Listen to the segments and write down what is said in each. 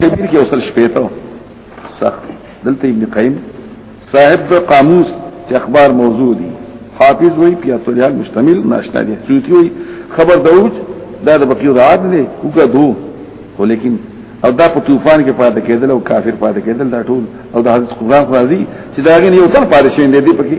کبیر کې اوسل شپې ته سخت دلته ابن قیم صاحب د قاموس چې اخبار موضوع دي حافظ وی پیاتولیان مشتمل ناشنا دي سوتی وی خبر دوج دا د بقیو د عاد نه وګه دو خو لیکن او دا په طوفان کې پاتې کېدل او کافر پاتې کېدل دا ټول او د حضرت قرآن راځي چې دا غن یو تل پاتې شین دی پکې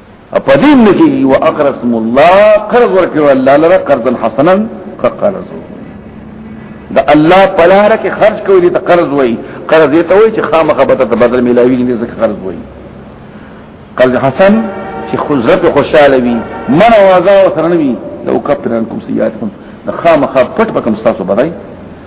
اپدیم نکی و اقرضتم الله قرض ورکړو الله لره قرضا حسنا قرض دا الله پلاره کې خرج کوي دې ته قرض وای قرض دې ته وای چې خامخه به ته بدل ملاوي دې ته قرض وای قرض حسن چې خزرت خوشاله وي من وازا وسرنوي لو کفر عنكم سيئاتكم خامخه پټ بکم تاسو بدای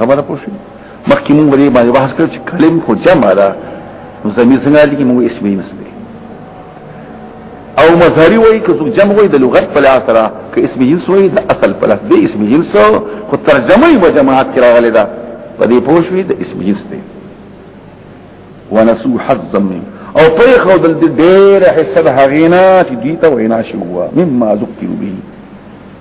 خبره پوښي مخکې موږ لري باندې بحث کړ چې کلم خو جمع ده نو زمير څنګه دي موږ اسمي نسته او مظهري وای که څوک جمع وای د لغت په لاس سره که اسم جنس وای د اصل په لاس دی اسم جنس خو ترجمه یې وجماعت کې راغلي ده په دې پوه شوې د اسم جنس دی ونسو حظا من او پرې خو د ډېر حصہ د هغینا چې دوی ته وینا شوه مما ذکر به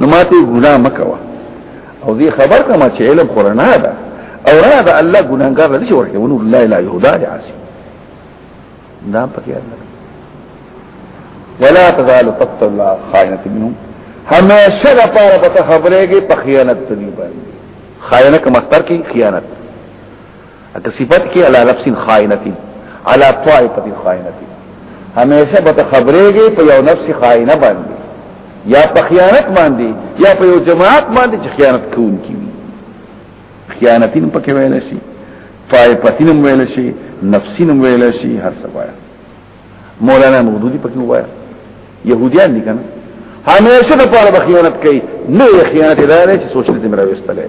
نو ماته ګناه مکوا او دې خبر کما چې علم قرآن ده او را ده الله ګناګار دې ورکه ونو لا اله الا هدا عاصي دا پکې الله ولا تزال تقت الله خائنه منهم همیشه د پاره په خبرېږي په خیانت دی باندې خائنه کوم اختر کې خیانت اته صفت کې علی نفس خائنتی علی طائفه خائنتی همیشه به خبرېږي په یو نفس خائنه باندې یا په خیانت باندې یا په یو جماعت باندې چې خیانت کوونکی وي خیانتین پکې ویل شي طائفتین ویل شي نفسین ویل شي هر څه وایي مولانا مودودی پکې وایي يهوديان دي کنه همیشه د پاره خیانت کوي نه خیانت دار چې سوشلیزم راوستلې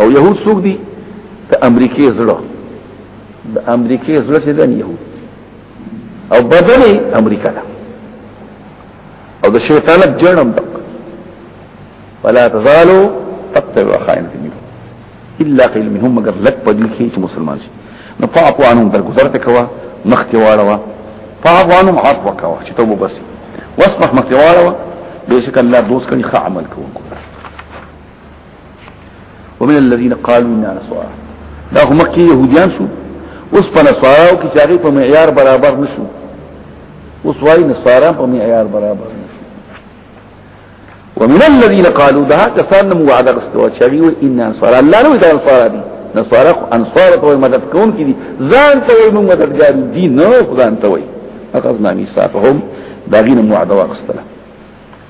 او يهود څوک دي د امریکای زړه د امریکای زړه چې د يهود او بدن امریکا ده او د شیطانت جنم ده ولا تزالو تقتل وخائن منه الا قيل منهم مگر لک پدې کې چې مسلمان شي نو فاعفو عنهم در گذر تکوا مخ کې واړوا فاعفو عنهم عفو کوا چې توبه بسي واسمح مخ کې واړوا بشک الله دوست کړي ښه عمل کوونکو ومن الذين قالوا اننا نصارى دا هم کې يهوديان شو اوس په نصارا او کې چاغي په معيار برابر نشو اوس وايي نصارا په معيار برابر نشو ومن الذين قالوا ده کسان مو وعده غستوا چې وي ان نصارا الله نو دا نصارا دي نصارا انصار ته مدد کوون کې دي ځان ته وي موږ مددګار دي نه خدان ته وي اخذنا ميثاقهم دا غینه موعده واغستله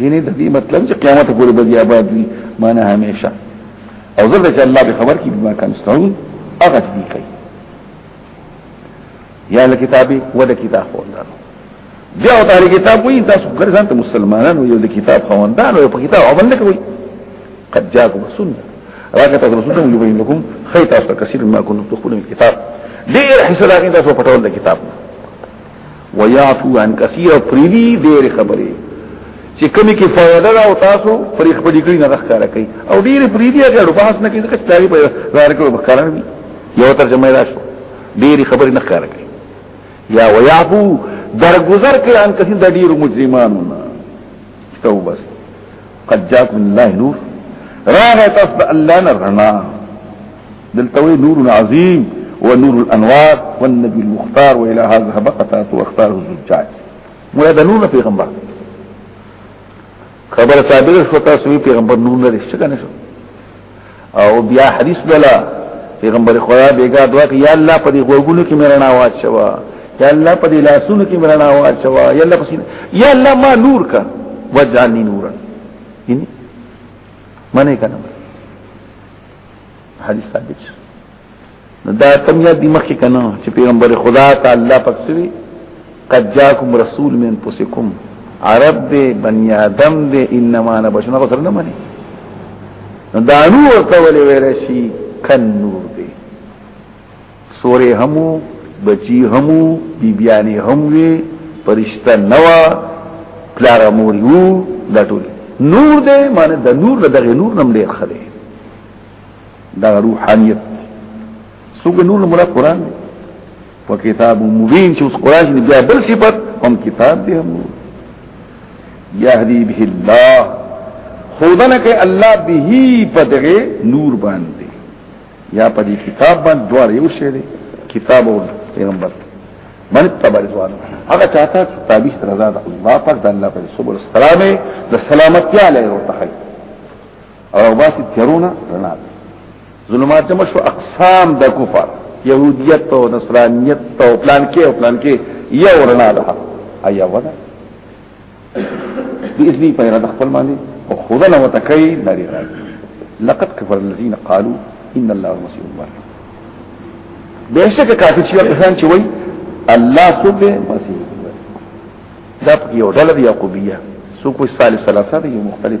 یعنی د دې مطلب چې قیامت پورې به دی آباد وي معنی همیشه او زه چې الله به خبر کی بما کان استعون هغه دې کوي یا لکتابي ولا کتاب خوندان بیا او تعالی کتاب وایي تاسو ګرځان ته مسلمانانو یو د کتاب خوندان او په کتاب عمل نه کوي قد جاءكم السنه راکه تاسو رسول الله یبین لكم خیر تاسو کثیر ما کنتم تخلون الكتاب دې حصہ راغی تاسو پټول د کتاب نه ويعفو عن كثير پریدي ډېر خبرې چې کمی کې فائدہ دا او تاسو پرې خپل کړی نه ښکارا کوي او ډېر پریدي هغه بحث نه کوي چې تاری په ظاهر کې ښکارا وي یو ترجمه دا شو ډېر خبرې نه ښکارا کوي یا ويعفو درگذر کې ان کثیر د ډېر مجرمانو نه توبه قد جاءكم الله نور راغت الله نرنا دلتوي نور عظيم ونور الانوار والنبي المختار والى هذا هبقته واختاره الزجاج ويا د نور پیغمبر خبر صادق شو تاسو پیغمبر نور نه رښتیا کنه شو او بیا حدیث دلا پیغمبر خدا بیګا دعا کوي یا الله په دې غوګونو کې مرنا واچوا یا الله په دې لاسونو کې مرنا واچوا یا الله پسې یا الله ما نور کا وجعلني نورا یعنی منه کنه حدیث ثابت شو نو دا تم یاد دی مخکې کنه چې پیغمبر خدا تعالی پاک سوی قد جاءکم رسول من انفسکم عرب دې بنی آدم دې انما انا بشر نه سره نه مانی نو دا نور ته ولې ویل شي کن نور دې سورې همو بچی همو بیبیانی هموی پرشتہ نوا پلار موریو دا ټول نور دې معنی د نور دغه نور نم ډیر خره دا روحانیت څنګه نور مراد قران دی په کتاب مبین چې اوس قران دی بیا بل صفت هم کتاب دی هم یهدی به الله خودنه کې الله به په دغه نور باندې یا په دې کتاب باندې دوار یو شی دی کتاب او پیغمبر من تبر ځوان هغه چاته تابع رضا ده الله پاک د الله پر صبر السلام د سلامتی علی او تحقیق او باسي تیرونه رڼا ظلمات جمع شو اقسام د کفر يهوديت او نصرانيت او پلان کې او پلان کې یو رڼا ده ایا ودا باذن په اراده خپل باندې او خدا نه وتکي لري لقد كفر الذين قالوا ان الله المسيح ابن بهشکه کافر چې کسان چې وای الله څوک دی مسیح دا یو ډله یعقوبیه څوک وي صالح ثلاثه دی مختلف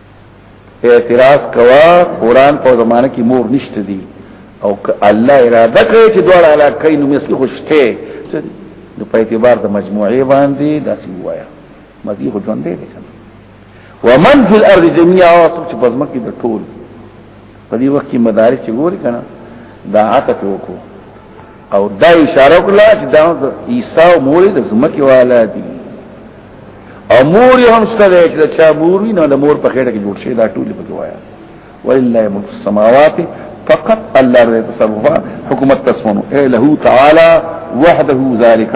اعتراض کوا قران په زمانه کې مور نشته دي او الله اراده کوي چې دوړ علا کوي نو مسکی خوشته نو په اعتبار د مجموعه باندې داسې وایا مزي خو ژوند دی ومن فی الارض جميعا واسو چې پزما کې د ټول په دې وخت کې مدارک چې ګوري کنه دا عطف وکړو او دا اشاره وکړه چې دا عیسی او مور د زمکه والا دي او مور هم ستاسو چې چا مور وینو د مور په خېټه کې جوړ شي دا ټول په وایا ولله ملک السماوات فقط الله رب تصرفا حکومت تسمنو اے له تعالی وحده ذالک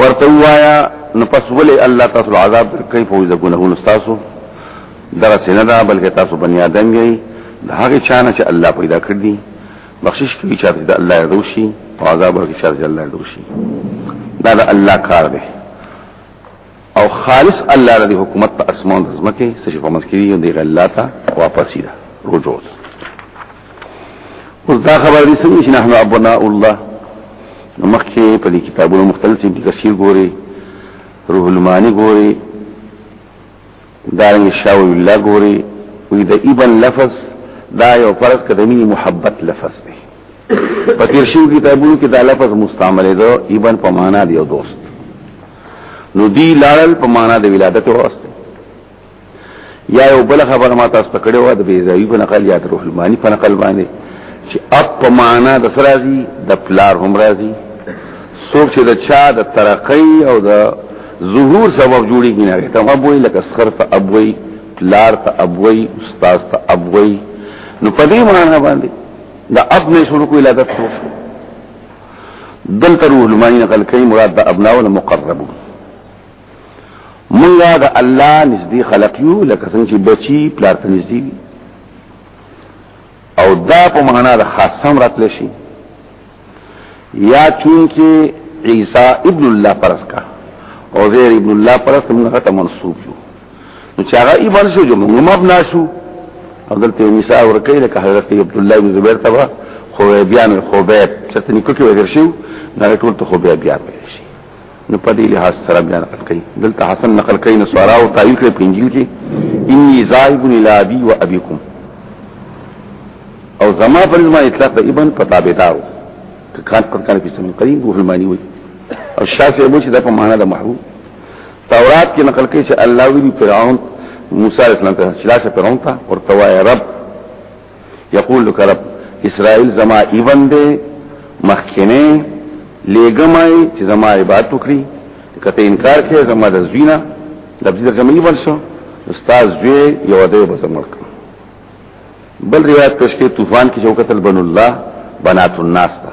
ورته وایا نو پس ولې الله تاسو عذاب کوي په دې ګناهونو تاسو دغه سینه ده بلکې تاسو بنی آدم یې د هغه چانه چې الله پیدا کړ دي بخشش کوي چې د الله دوشي او عذاب ورکړي چې الله دوشي دا د الله کار دی او خالص الله ردی حکومت په اسمان د زمکه څه چې په منځ کې دی دی الله ته واپسی ده رجوع ده اوس دا خبر دي څنګه چې نحنو ابناء الله نو مخکې په دې کتابونو مختلف ابن کثیر ګوري روح المانی ګوري دارنګ شاو الله ګوري وی د ابن لفظ دا یو فرض قدمی محبت لفظ دی په تیر شو کتابونو کې دا لفظ مستعمل دی ابن په معنا دی او دوست نو دی لاړل په معنا د ولادت واسطه یا یو بل خبر ما تاسو ته کړو د بیزاوی په نقل یا د روح المانی په نقل باندې چې اپ په معنا د سرازي د پلار هم راځي څوک چې د چا د ترقی او د ظهور سبب جوړیږي نه ته هم وایي لکه سخر ته ابوي پلار ته ابوي استاد ته ابوي نو په دې معنا باندې د اب نه شروع کوي لاګت شو دلته روح المانی نقل کوي مراد د ابناء او مقربون مونږه د الله نږدې خلق یو لکه څنګه چې بچي پلار ته نږدې وي او دا په معنا د خاصم راتل شي یا چون کې عیسی ابن الله پرس کا او زیر ابن الله پرس موږ ته منسوب یو نو چې هغه ایمان شو جو موږ مب ناشو او دلته مثال ورکې لکه حضرت عبد الله بن زبیر تبا خو بیان خوبیب چې تنې کوکې وزیر شو نه ټول ته خو بیا بیا ویل شي نو په دې لحاظ سره بیا نقل کوي دلته حسن نقل کوي نو سوارا او تعین کوي په انجیل کې انی ذائب الی ابي و ابيكم او زما پر ما اطلاق د ابن پتا بيدارو کان پر کان په سمون قدیم ګوهلمانی وي او شاسې مو چې د په معنا د محبوب تورات کې نقل کوي چې الله ویلي فرعون موسی علیه السلام ته چې لاشه فرعون ته ورته وایي رب یقول لك رب اسرائیل زما ایبن دی مخکنه لګمای چې زما عبادت وکړي کته انکار کوي زما د زوینه لفظي ترجمه یې ورسو استاد جوی یو دی به زمړ بل روایت پېښ کې طوفان کې جو قتل بن الله بنات الناس تا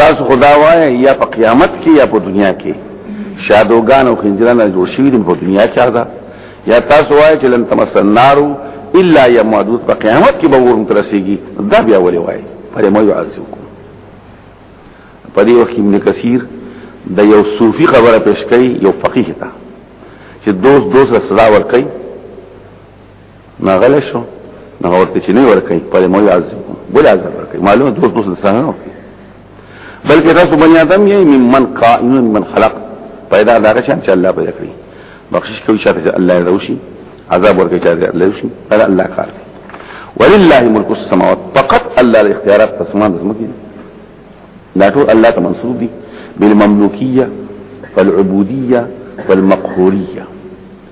تاسو خدا وایي یا په قیامت کې یا په دنیا کې شادوغان او خنجران جوړ شوی دي په دنیا کې دا یا تاسو وایي چې لن تمسن نارو الا یمادوت په قیامت کې به ورم ترسيږي دا بیا ولې وایي پر مو يعذبكم په دې وخت کې ابن کثیر د یو صوفي خبره پیش کړي یو فقيه ته چې دوست دوست سزا ور کوي ناغله شو نو ورته چې نه ورکړي په مو يعذب بل عذاب ورکړي معلومه دوست دوست انسان نه ورکړي بلکې تاسو بني ادم یې ممن قائم ممن خلق پیدا دا شان چې الله پیدا کړی بخشش کوي چې الله یې روشي عذاب ورکړي چې الله یې روشي دا الله کار دی ولله ملک السماوات فقط الله الاختيارات تسمان دسمکی دا ټول الله ته منسوب دي بالمملوکيه والعبوديه والمقهوريه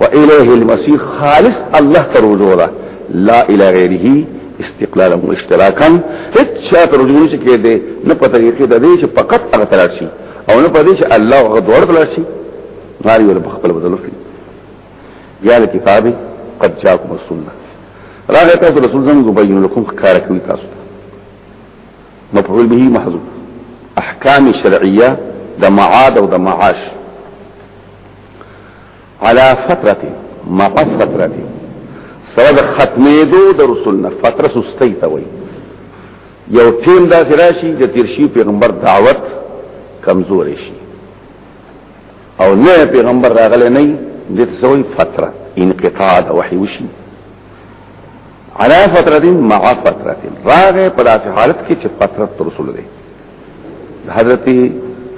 وإليه المسيح خالص الله ترجو ده لا إلى غيره استقلالا واشتراكا هتشا ترجو نشي كده نه په طریقې د دې چې فقط هغه تلل شي او نه په دې چې الله هغه دوړ تلل شي غاری ول بخپل بدل شي یا کتاب قد جاءكم السنه راغه تاسو رسول زموږ بین لكم کار کوي تاسو مفعول به محذوف احکام شرعیه د معاد او د معاش على فتره مع فتره سره د ختمېدو د رسول نه فتره سستۍ ته وایي یو ټیم دا راشي د تیرشي پیغمبر دعوت کمزورې شي او نه پیغمبر راغلی نه دې تسوي فتره انقطاع د وحي وشي على فتره مع فتره راغه په داسې حالت کې چې فتره رسول دی حضرت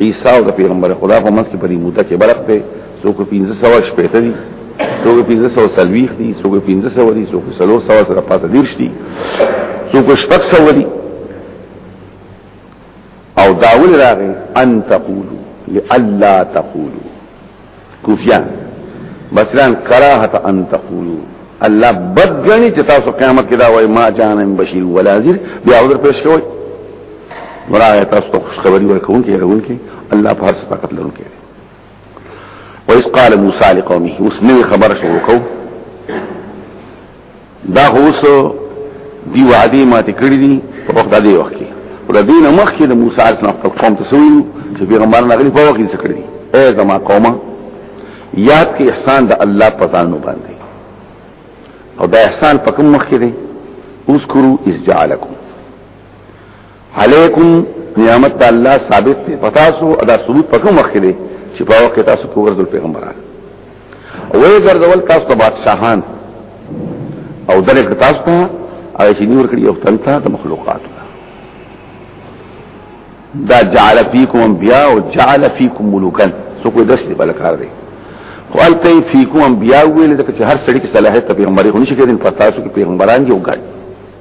عیسی او د پیغمبر خدا په منځ کې په دې موده کې برق دی څوک 1500 شپې ته دي څوک 1500 سلويخ دي څوک 1500 دي څوک 300 سره پاتې دي څوک شپږ سو دي او داول راغی ان تقولو لئلا تقولو کوفیان بسران کراهت ان تقولو الله بد غني چې تاسو قیامت کې دا وای ما جان من بشیر ولا نذیر بیا عذر پیش کوی مرایه تاسو خوشخبری ورکون کې رون کې الله په هر څه طاقت لرونکی وإذ قال موسى لقومه اوس نوې خبره شروع کو دا اوس دی وعده ماته کړی دي په وخت د دې وخت کې ور دینه مخ کې د موسی عليه السلام خپل قوم ته سویل چې پیغمبران غلي په وخت کې څه کړی اے زما قومه یاد کې احسان د الله په ځانو باندې او دا احسان په کوم مخ کې دی اوس کرو اس جعلکم علیکم نعمت الله ثابت دی پتا سو ادا ثبوت پکم وخت دی چې په وخت تاسو په ورځ پیغمبران وې ګرځول تاسو ته بادشاہان او درک تاسو ته او چې نور کړی یو تن ته د مخلوقات دا جعل فیکم انبیاء او جعل فیکم ملوکا سو کوئی درس دی بلکار دی خو الته فیکم انبیاء ویل د هر سړي کې صلاحیت پیغمبري هونی شي کېدل پتا سو کې پیغمبران دی وګړي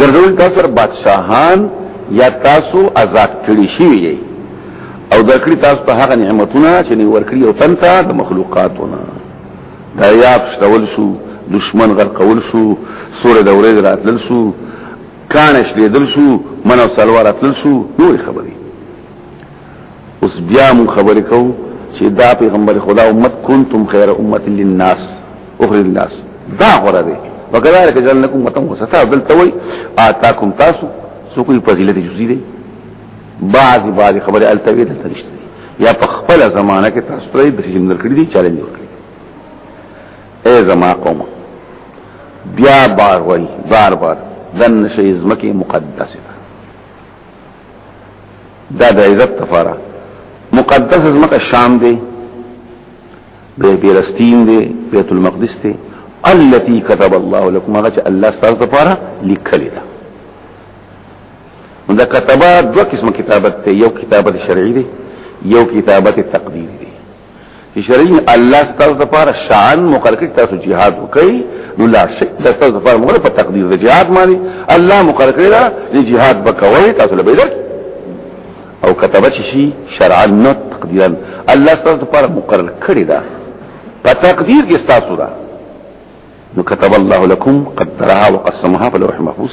ګرځول تاسو بادشاہان یا تاسو آزاد کړی شي او درکړي تاسو ته هغه نعمتونه چې نه ورکړي او تنتا د مخلوقاتونه دا یاب شتول شو دشمن غرقول شو سورې د ورځې راتلل شو کانش دې دل شو منو سلوار راتلل شو نور خبرې اوس بیا مون خبرې کوو چې دا پیغمبر خدا امت کنتم خیر امت للناس اخر الناس دا غره دی وکذالک جعلناکم امه وسطا بلتوي آتاکم تاسو سو کوئی فضیلت جزئی دی بعض بعض خبره التوی د ترشت یا په خپل زمانہ کې تاسو ته د حجم درکړي دي چیلنج ورکړي اے زما قوم بیا بار وای بار بار دن شي زمکه مقدسه دا د عزت لپاره مقدس زمکه شام دی به فلسطین دی بیت المقدس دی التي كتب الله لكم هغه چې الله ستاسو لپاره لیکلی دا دا کتابه دوه قسمه کتابت ته یو کتابت شرعي دی یو کتابت تقدیری دی شرعي الله ستاسو لپاره شان مقرر کړی تاسو jihad وکړئ نو لا شي تاسو لپاره موږ په تقدیر د jihad باندې الله مقرر کړی دا jihad وکوي تاسو له بیرته او كتبت شي شرعا نه تقديرا الله ستاسو لپاره مقرر کړی دا په تقدیر کې ستاسو دا نو كتب الله لكم قدرها وقسمها فلوح محفوظ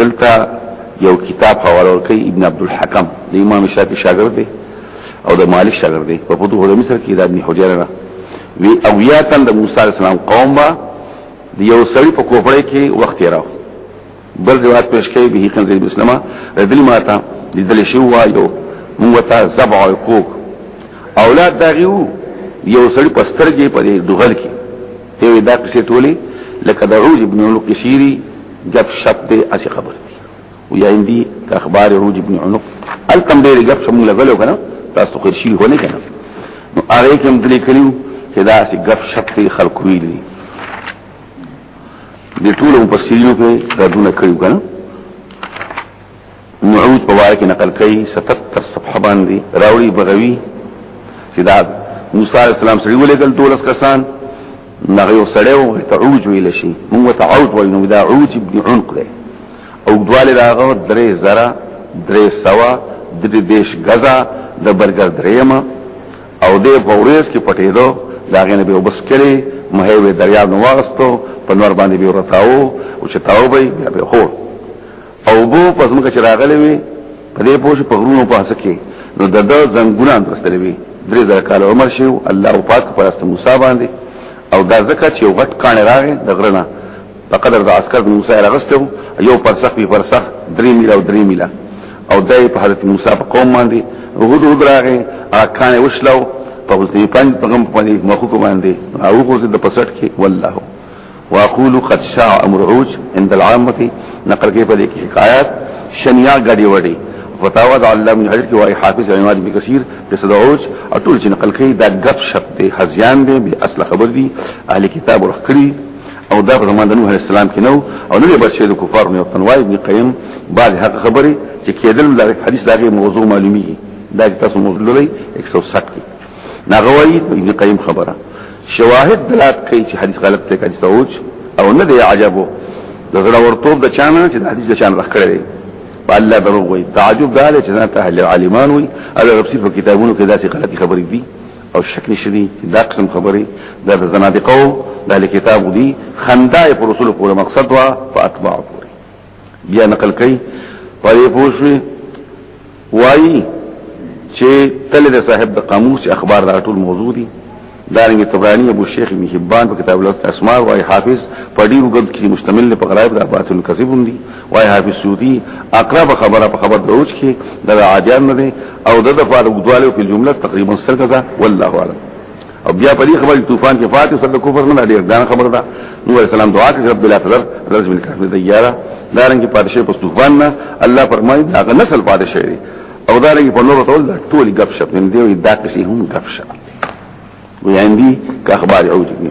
دلته یو کتاب حواله ورکړي ابن عبد الحکم د امام شافعي شاګرد دی او د مالک شاګرد دی په فتوح د مصر کې د ابن حجر نه وی او یا تن د موسی عليه السلام قوم با د یو سړی په کوپړې کې وخت راو بل روایت پیش کوي به کنز اسلامه ردلی ماته د دل شو وایو موږ ته سبع کوک اولاد دغیو یو سړی پسترګې په دغل کې یو دا قصې ټولې لکه د عوج ابن عنق قصيري جب شپ دې اسی خبر دي او یا اندي اخبار عوج ابن عنق التم دې جب شپ موږ لګلو کنه تاسو خو شي هونه کنه نو هغه کوم دې کړیو چې دا اسی جب شپ دې خلق ویلي دې ټول مفسرینو کې ردونه کړیو کنه معود په واره کې نقل کوي 77 صفحه باندې راوړي بغوي چې دا موسی عليه السلام سره ولېګل دولس کسان نغه یو سړیو ته عوج ویل شي موږ ته عوج وایو نو دا عوج ابن عنق دی او دواله داغه درې زرا درې سوا درې دیش غزا د برګر درېما او د فوريس کې پټېدو داغه نه به وبس کړي مهوي دریا نو واغستو په نور باندې به ورتاو او چې تاو به بیا به خور او بو پس موږ چې راغلي وي په دې پوه په غرونو په هسکه نو د دو زنګونه درستلې وي درې زره کال عمر شي الله او پاک پر است موسی باندې او دا زکه چې غټ کانه راغی د غرنه په قدر د عسكر د موسی راغستو یو پرسخ به پرسخ درې میل او درې میل او دای په حضرت موسی په قوم باندې هود هود راغی اکانه وشلو په ولتي پنځ پیغام باندې مخکو باندې او خو د پسټ کې والله واقول قد شاع امر عوج عند العامه نقل کې په دې کې حکایت شنیا غړي وړي فتاوا د الله بن حجر کې وايي حافظ عماد بن کثیر په صدعوج اټول چې نقل کوي دا غب شپ دی حزیان دی به اصل خبر دی اهل کتاب ورخري او دا په زمان د نوح السلام کې نو او نو به شهید کفار نه تنوای ابن قیم بعد حق خبره چې کېدل د حدیث دغه موضوع معلومیږي دا تاسو موضوع لري 160 کې نغوی ابن قیم خبره شواهد دلات کوي چې حدیث غلط دی کله سوچ او نه دی عجبو د زړه ورتوب د چانه چې حدیث د چانه راخ کړی الله دروغ وي تعجب دا چې نه ته اهل عالمان وي او ربسي په کتابونو کې داسې غلطي خبرې دي او شک نشدي دا قسم خبرې دا د زنادقو د کتاب دي خندا پر رسول پورې مقصد وا په اتباع بیا نقل کوي پرې پوښوي وایي چې تل د صاحب د قاموس اخبار دا ټول موضوع دي دارنګه تبرانی ابو شیخ ابن حبان په کتاب لوط اسماء وای حافظ په ډیر وګد کې مشتمل په غرایب د ابات الکذب هم دي وای حافظ سعودي اقرب خبره په خبر دروج کې د عادیان نه او د د فارغ دوالو په جمله تقریبا سرګزا والله اعلم او بیا په دې خبره طوفان کې فاتح صد کفر نه لري دا خبره ده نو اسلام دعا کوي رب الاخر رز من کافر دیارا دا رنګ پادشاه په طوفان نه الله فرمایي دا نسل پادشاه دی او دا رنګ په نور ټول ټول غب شپ نه دی دا کسي هم غب شپ وي عندي كاخبار عوجي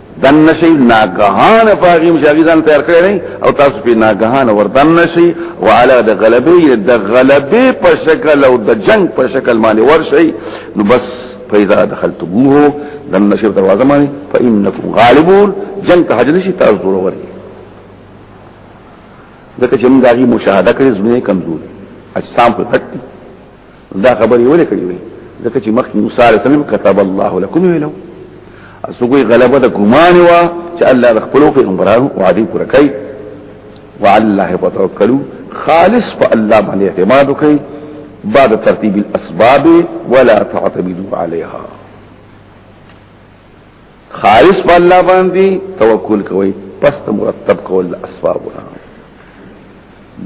دن نشي ناګهان پاغیم چې هغه ځان تیار کړی او تاسو په ناګهان وردن نشي وعلى د غلبې د غلبې په شکل او د جنگ په شکل باندې ورشي نو بس فإذا دخلتموه دن نشي دروازه باندې فإنكم غالبون جنگ ته حاضر شي تاسو ضرور وري ځکه چې موږ دغه مشاهده کړې زموږ کمزوري اجسام په پټ دا خبرې ولې کړې وي ځکه چې مخکې موسی عليه السلام كتب الله لكم ویلو اسوګي غلبه د ګمان وا چې الله د خپل پیغمبرانو وعده پوره کوي وعلى الله وتوکلوا خالص فالله باندې اعتماد وکړي بعد ترتيب الاسباب ولا تعتمدوا عليها خالص په الله باندې توکل کوي پس ته مرتب کول اسباب نه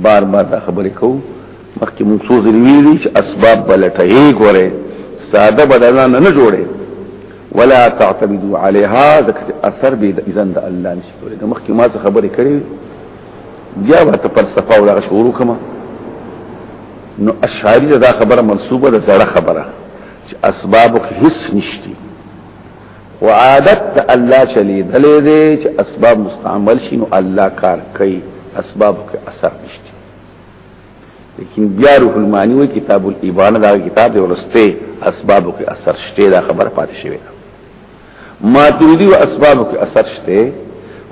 بار بار دا خبرې کو مخکې موږ څو ځلې ویلي چې اسباب بلټه ګوره ساده بدلان نه جوړي ولا تعتمدوا عليها ذکر اثر به اذن د الله نشي کولای دا مخکې ما څه خبرې کړې بیا به ته فلسفه او لغه شروع کما نو اشعاری دا خبره منسوبه ده زړه خبره چې اسباب هیڅ نشتی وعادت د الله چلی دلې دې چې اسباب مستعمل شي نو الله کار کوي اسباب کې اثر نشته لیکن بیا روح المانی وی کتاب الایبان دا کتاب دی ورسته اسباب کې اثر شته دا خبره پاتې شوی ده ما تريدي واسباب کې اثر شته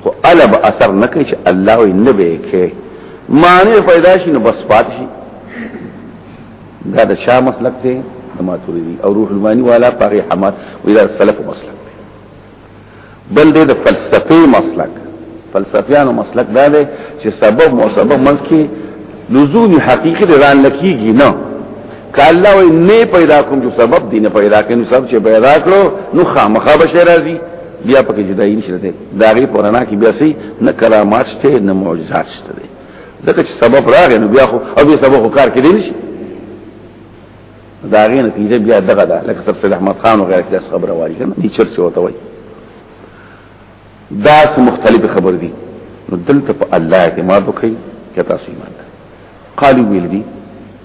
خو الب اثر نه کوي چې الله وي نه به کې معنی پیدا شي نو بس پاتې شي دا د شاه مسلک دی د ماتوریدی او روح المانی والا پاغي حماد وی دا سلف مسلک دی بل دې د فلسفي مسلک فلسفیانو مسلک دا دی چې سبب او سبب منځ کې لزومی حقیقت ځان لکیږي نه کله وی نه پیدا کوم چې سبب دی نه پیدا کینو سبب چې پیدا کړو نو خامخا به راځي بیا پکې جدایي نشته دا غي پرانا کې بیا سي نه کرامات شته نه معجزات شته ځکه چې سبب راغی نو بیا خو او بیا سبب خو کار کېدلی شي دا غي نتیجه بیا دغه ده لکه سر سید احمد خان وغیرہ کې داس خبره وایي کنه دي چرچ وته وایي دا څه مختلف خبر دي نو دلته په الله اعتماد وکړي کته سیمان قالو ویل دي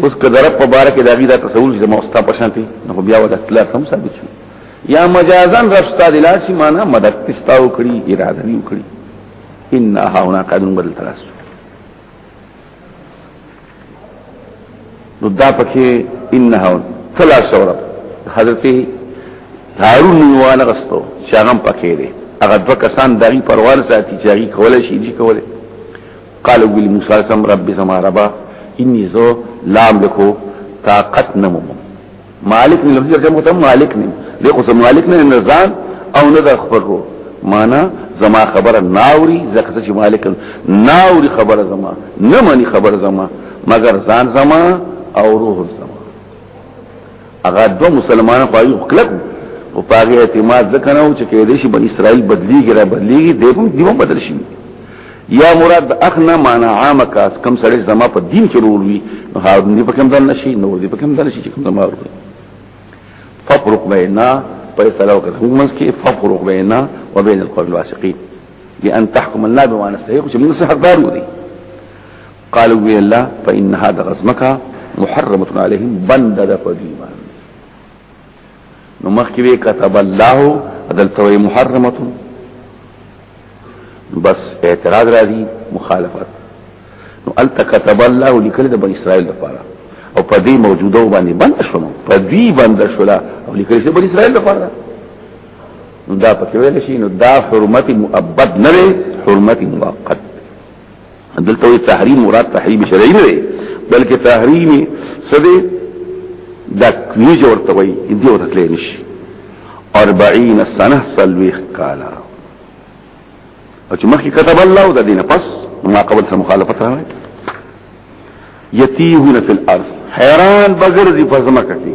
اوس که درب په باره کې دا غي دا تصور چې ما استاد پښانتي نو بیا ودا تل هم ثابت شي یا مجازن رب استاد لاړ شي معنا مدد استاو کړی اراده نیو کړی ان هاونا قانون بدل تراس نو دا پکې ان هاون فلا سورب حضرت هارون نیوانه غستو شاغم پکې دی هغه دوه کسان دغه پروان ساتي چې هغه کولای شي دي کولای قالو ویل موسی علیہ السلام رب زما ربا انی زو لام لکو طاقت نمو مالک نه لفظ کوم ته مالک نه دی خو مالک نه نه ځان او نه د خبر کو معنا زما خبره ناوري ځکه چې مالک ناوري خبره زما نه مانی خبره زما مگر ځان زما او روح زما هغه دوه مسلمانان خو یو کلک او پاګه اعتماد ځکه نه و چې کې دې شي بنی اسرائیل بدلیږي را بدلیږي دې هم دیو بدل شي یا مراد اخنا معنا عام کاس کم سړی زما په دین کې رول وي نو هارون دې په کوم ځل نشي نو دې په کوم ځل شي چې کوم زما ورته ففرق بيننا فيصلى وكذا هو مسكي ففرق بيننا وبين القوم الواثقين بأن تحكم الله بما نستحق چې موږ سره حقدار یو دي قالوا وی الله فإن هذا غزمکا محرمت علیهم بند د پدیما نو مخکې وی كتب الله عدلتوی محرمت بس اعتراض را دي مخالفت نو الت كتب الله لكل د بني اسرائيل لپاره او په دې موجوده باندې بند شونه په دې بند شولا او لکل شي بني اسرائيل لپاره نو دا پکې ویل شي نو دا حرمت مؤبد نه حرمت مؤقت دلته وی تحریم مراد تحریم شرعی نه دی بلکې تحریم سده دا کوي جوړ ته وی دی او تکلی نشي 40 سنه سلويخ کالا او چې مخکې كتب الله د دینه پس ما قبل سره مخالفت راغی یتیهون فی الارض حیران بغرزی پزمکه کې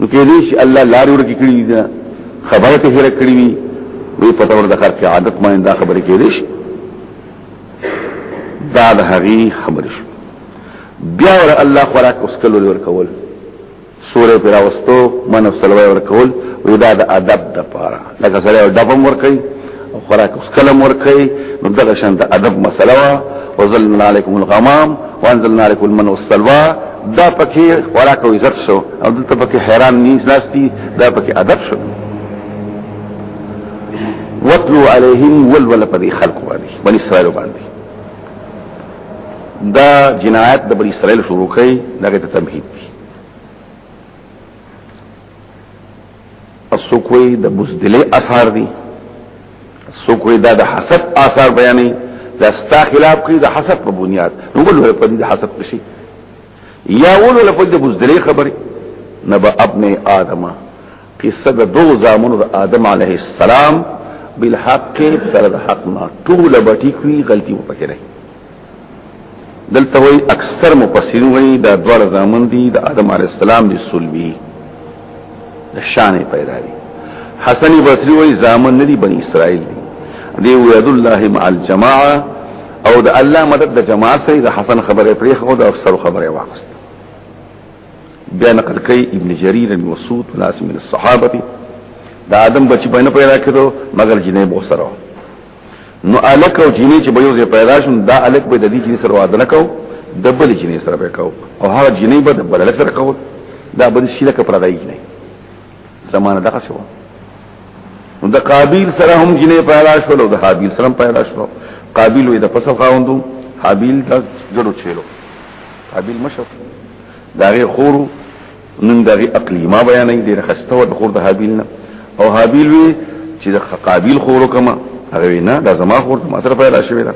نو کې دې شي الله لار ورکړي کړی دا خبره ته هره کړی وي وی پته ورته کار کې عادت ما دا خبره کې دې شي دا د هغه خبره شو بیا ور الله خوراک اوس کلو ورکول سوره پر واستو منو سلوي ورکول وی دا د ادب د پاره لکه سره ډبم ور کوي خوراک کلم ور کوي نو دغه شان د ادب مسله وا وزلنا علیکم الغمام وانزلنا علیکم المن والسلوى دا پکې خوراک او عزت شو او دلته پکې حیران نیز ناشتي دا پکې ادب شو وتلو علیهم ولول په دې خلق باندې بنی اسرائیل باندې دا جنایت د بنی اسرائیل شروع کړي دغه ته تمهید دي سوکوي د بزدلې اثار دي سوکوي دا د حسد اثار بیانې دا ستا خلاف کوي د حسد په بنیاد نو ولول په دې د حسد نشي یا ولول په دې بزدلې خبره نبا ابن آدم قصه د دو زامنو د آدم علیه السلام بالحق سره د حق نه ټول بټی کوي غلطي وکړي دلته وی اکثر مفسرین وی دا دوړ زامن دي د آدم علی السلام دی سلبی د شان پیدا دي حسن بصری وی زامن ندي بنی اسرائیل دي دی وعد الله مع الجماعه او د الله مدد د جماعت سره د حسن خبره پرې خو د افسر خبره واخست بیا نقل کوي ابن جرير المسعود لاس من الصحابه دا آدم بچی پاینه پیدا کړو مگر جنې بو سره نو الک او جنې چې به یو ځای پیدا شون دا الک به د دې جنې سره واده نکاو د بل جنې سره به کاو او هغه جنې به د بل الک سره کاو دا بل شي لکه پردای جنې زمانه دغه شو نو د قابیل سره هم جنې پیدا شول او د حابیل سره پیدا شول قابیل وې د فصل خاوندو حابیل د جوړو چیلو حابیل مشر داغه خورو نن دغه عقلی ما بیانې ډیره خسته و د خور د حابیل نه او حابیل وی چې د قابیل خور کما هغه نه دا زما خور ما سره پیدا شوی دا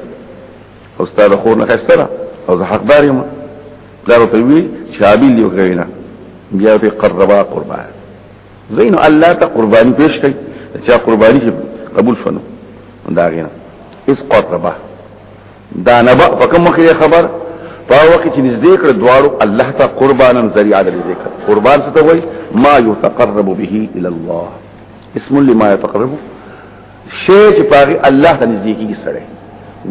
او ستاره خور نه خسته ده او زه حقدار یم دا ورته وی چې حابیل یو کوي نه بیا په قربا قربان زین الله ته قربانی پیش کړي چې قربانی قبول شونه دا غینا اس قربا دا نبأ په کوم مخ خبر په وخت چې نږدې کړ دواړو الله ته قربانا ذریعہ د ذکر قربان څه ته وای ما یتقرب به الى الله اسم لما یتقرب شی چې پاغي الله ته نږدې کیږي سره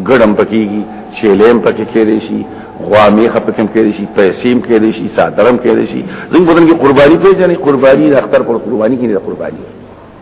ګړم پکېږي چیلم پکې کېږي شي غوامې خپکم کېږي شي پیسېم کېږي شي صادرم کېږي شي زموږ بدن کې قرباني پیژنې قرباني د اختر پر قرباني کې نه قرباني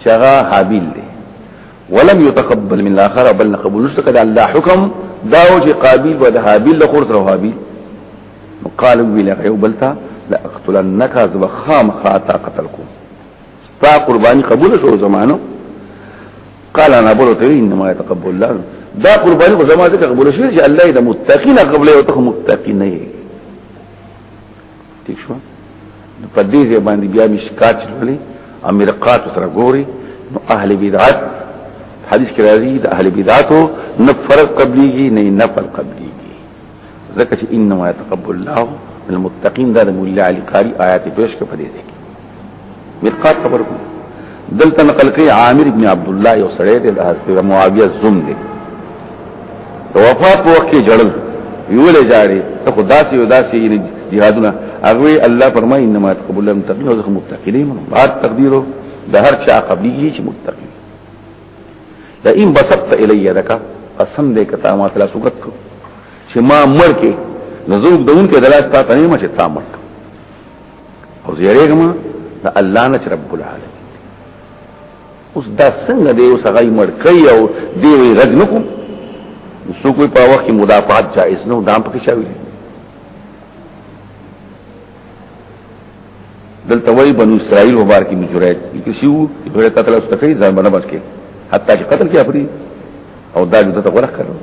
چې هغه حابیل دی ولم يتقبل من الاخر بل قبول نشته کړه الله حکم دا او چې قابیل و د حابیل له خور سره حابیل قال ویل یو بلتا لا اقتلنك ذو خام خاطا قتلكم تا قرباني قبول شو زمانو قال انا بولو تري انما يتقبل الله دا قرباني په زمانه کې قبول شي چې الله دې متقین قبل او ته متقین نه ٹھیک شو نو په دې ځای باندې بیا مشکات لولي او مرقات سره ګوري نو اهل بدعت حدیث کې راځي د اهل بدعتو نه فرض قبليږي نه نفل قبليږي ځکه چې انما يتقبل الله من المتقين دا د مولا علي قاری آیات پیش کې په دې ځای مقات خبر کو دلته نقل کوي عامر ابن عبد الله یو سړی دی د حضرت معاویه زوم دی د وفات په وخت کې جړل ویولې جاړي ته خدا سي او داسي جهادونه هغه الله فرمایي انما تقبل لم تقبل او زخم متقلين بعد تقديره د هر چا قبلي چې متقي دا ان بسطت الي لك قسم دې کته ما تعالی سوکت کو چې ما مر کې نزوک دون کې دلاس تا تنه ما چې تا مر او زیریګما د الله نه رب العالمین اوس دا څنګه دی اوس هغه مړکې او دی وی رد نکو سو کوئی په وخت کې مدافعات جائز نه دام پکې شاوی دلته وی بنو اسرائیل مبارک می جوړه کې شو جوړه قتل اوس تکي ځان باندې بچ کې حتی چې قتل کې اپری او دا دې ته ورخ کړو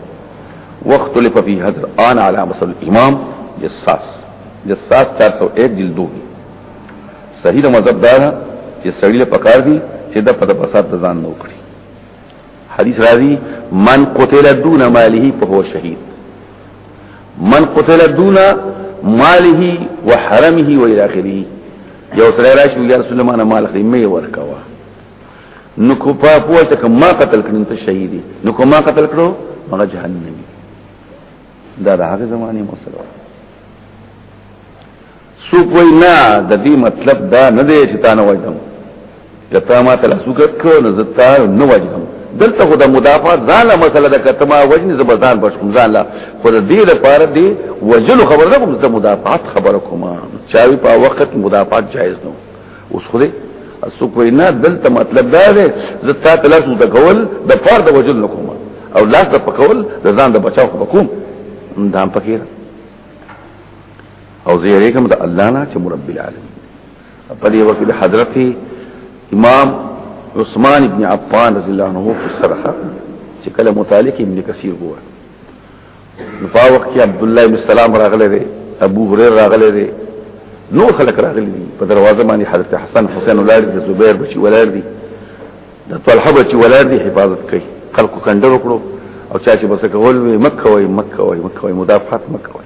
وقتلف فی حضر آن علی مسل امام جساس جساس 401 جلدو کې صحیح د مذهب دا ده چې سړی له پکار دی چې د پد فساد د ځان نو کړی حدیث راځي من قتل دون ماله فهو شهید من قتل دون ماله وحرمه والى اخره یو سره راشي یا رسول الله مال خې مې ورکوا نو کو په پوهه ته ما قتل کړم ته شهیدی نو کو ما قتل کړو مګه جهنمی دا د هغه زماني مسله سو کوئی نه د دې مطلب دا نه دی چې تا نه وجدم کته ما ته لاسو کټ کو نه زتا نه وجدم دلته خو د مدافعات ځان له مسله د کته ما وجني زبردان بش کوم ځان لا خو د دې لپاره دی وجلو خبر نه کوم زه مدافعات خبر کوم چاوي په وخت مدافعات جایز نه اوس خو دې اسوک وینا دلته مطلب دا دی زه تا ته لاس وته کول د فرد وجل نکوم او لاس د پکول د ځان د بچاو خو کوم دا پکې او زه یې کوم د الله نه چې مرب العالمین په دې وخت د حضرت امام عثمان ابن عفان رضی الله عنه په سره چې کله متعلق ابن کثیر وو نو په وخت کې عبد الله بن سلام راغله دی ابو هريره راغله دی نور خلک راغلي دي په دروازه باندې حضرت حسن حسین ولار دي زبیر بچي ولار دي د طلحه بچي ولار دي حفاظت کوي خلکو کندر وکړو او چا چې بس کول وي مکه وي مکه وي مکه وي مدافعات مکه وي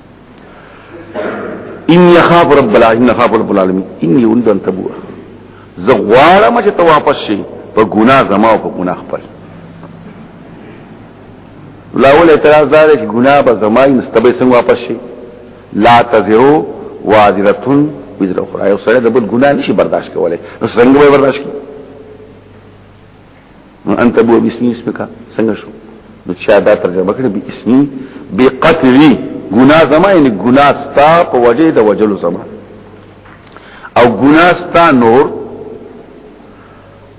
ان يخاف رب العالمين خاف رب العالمين ان يريد ان تبو زغواره ما چې ته واپس شي په ګنا زما او په ګنا خپل لاول اعتراض دا دی چې ګنا به زما یې نستبې څنګه واپس شي لا تزرو واجرتن وزر اخرى یو سره د بل ګنا نشي برداشت کولای نو څنګه به برداشت کوي نو انت بو بسم اسمک څنګه شو نو چا دا ترجمه کړې به اسمي به قتلي ګنا زما یعنی ګنا ستا په وجه د وجلو زما او ګنا ستا نور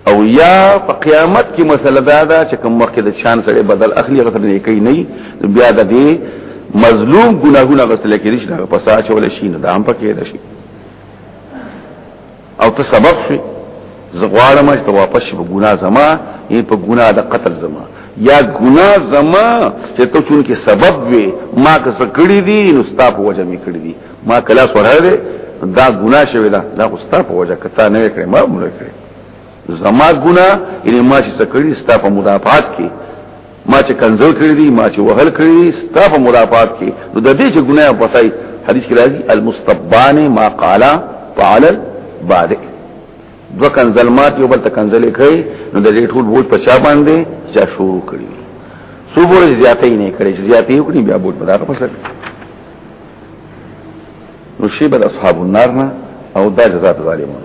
او یا په قیامت کې مسله دا ده چې کوم وخت د شان سره بدل اخلي غتر نه کوي نه بیا د دې مظلوم ګناهونه غسل کېږي چې دا په ساعت ولا شي نه دا هم پکې راشي او ته سبب شي زه غواړم چې واپس شي په ګناه زما یې په ګناه د قتل زما یا ګناه زما چې ته چون کې سبب وي ما که څه کړی دي نو ستا په وجه مې کړی دي ما کلاس وراره دا ګناه شوی دا دا خو ستا په وجه کته نه کړې ما مونږ کړې زما ګنا یعنی ما چې سکړی ستا په مدافعات کې ما چې کنزل کړی دي ما چې وهل کړی دي ستا په مدافعات کې نو د دې چې ګناه پتاي حدیث کې راځي المستبان ما قال فعل بارئ دو کنزل مات یو بل ته کنزل کړی نو د دې ټول بوج په چا باندې چا شروع کړی سو پورې زیاتې نه کړی چې زیاتې یو کړی بیا بوج بدار په سر نو شی بل اصحاب النار نه او دا جزاء ظالمون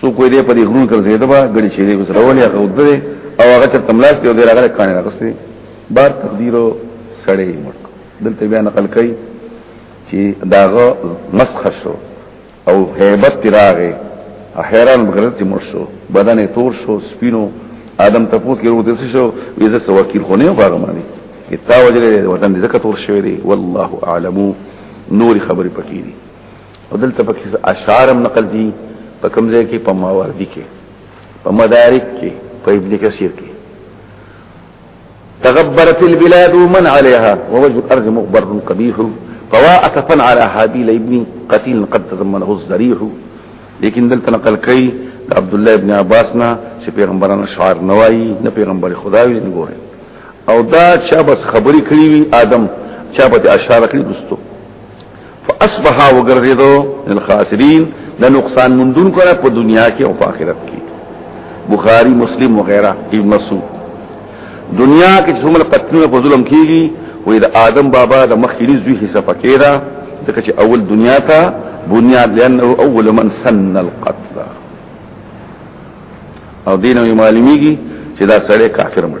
سو کوی دې په دې غرون کړ زیاده با غړي شي دې سره ولې هغه ودره او هغه تر تملاس کې ودره هغه کانه راغسته بار تقدیرو سړې مړ دلته بیا نقل کوي چې داغه مسخ شو او hebat تراغه حیران بغرت چې مړ شو بدن تور شو سپینو ادم تپوس کې ورته څه شو ویزه سو وکیل خو نه باغ مانی کتا وجره وطن دې زکه تور شوی دی والله اعلم نور خبرې پکې دي او دلته پکې اشعار هم نقل دي په کوم ځای کې په ماوردی کې په مدارک کې په ابن کثیر کې تغبرت البلاد من عليها ووجه الارض مغبر قبيح فوا اسفا على حابيل ابن قتيل قد تزمنه الزريح لیکن دلته نقل کوي عبد الله ابن عباس نه چې پیغمبرانو شعار نوایي نه پیغمبر خدای نه ګوري او دا چا بس خبري کړی وي ادم چا به اشاره کړی دوستو فاصبح وغرزدو الخاسرین د نقصان مندون کړه په دنیا کې او په آخرت کې بخاری مسلم وغیرہ ابن مسعود دنیا کې څومره قتلونه په ظلم کیږي وې د آدم بابا د مخکینی زوی حصہ پکې را ځکه چې اول دنیا ته بنیاد لانه اول من سن القتل او دینه معلومیږي چې دا سړی کافر مړ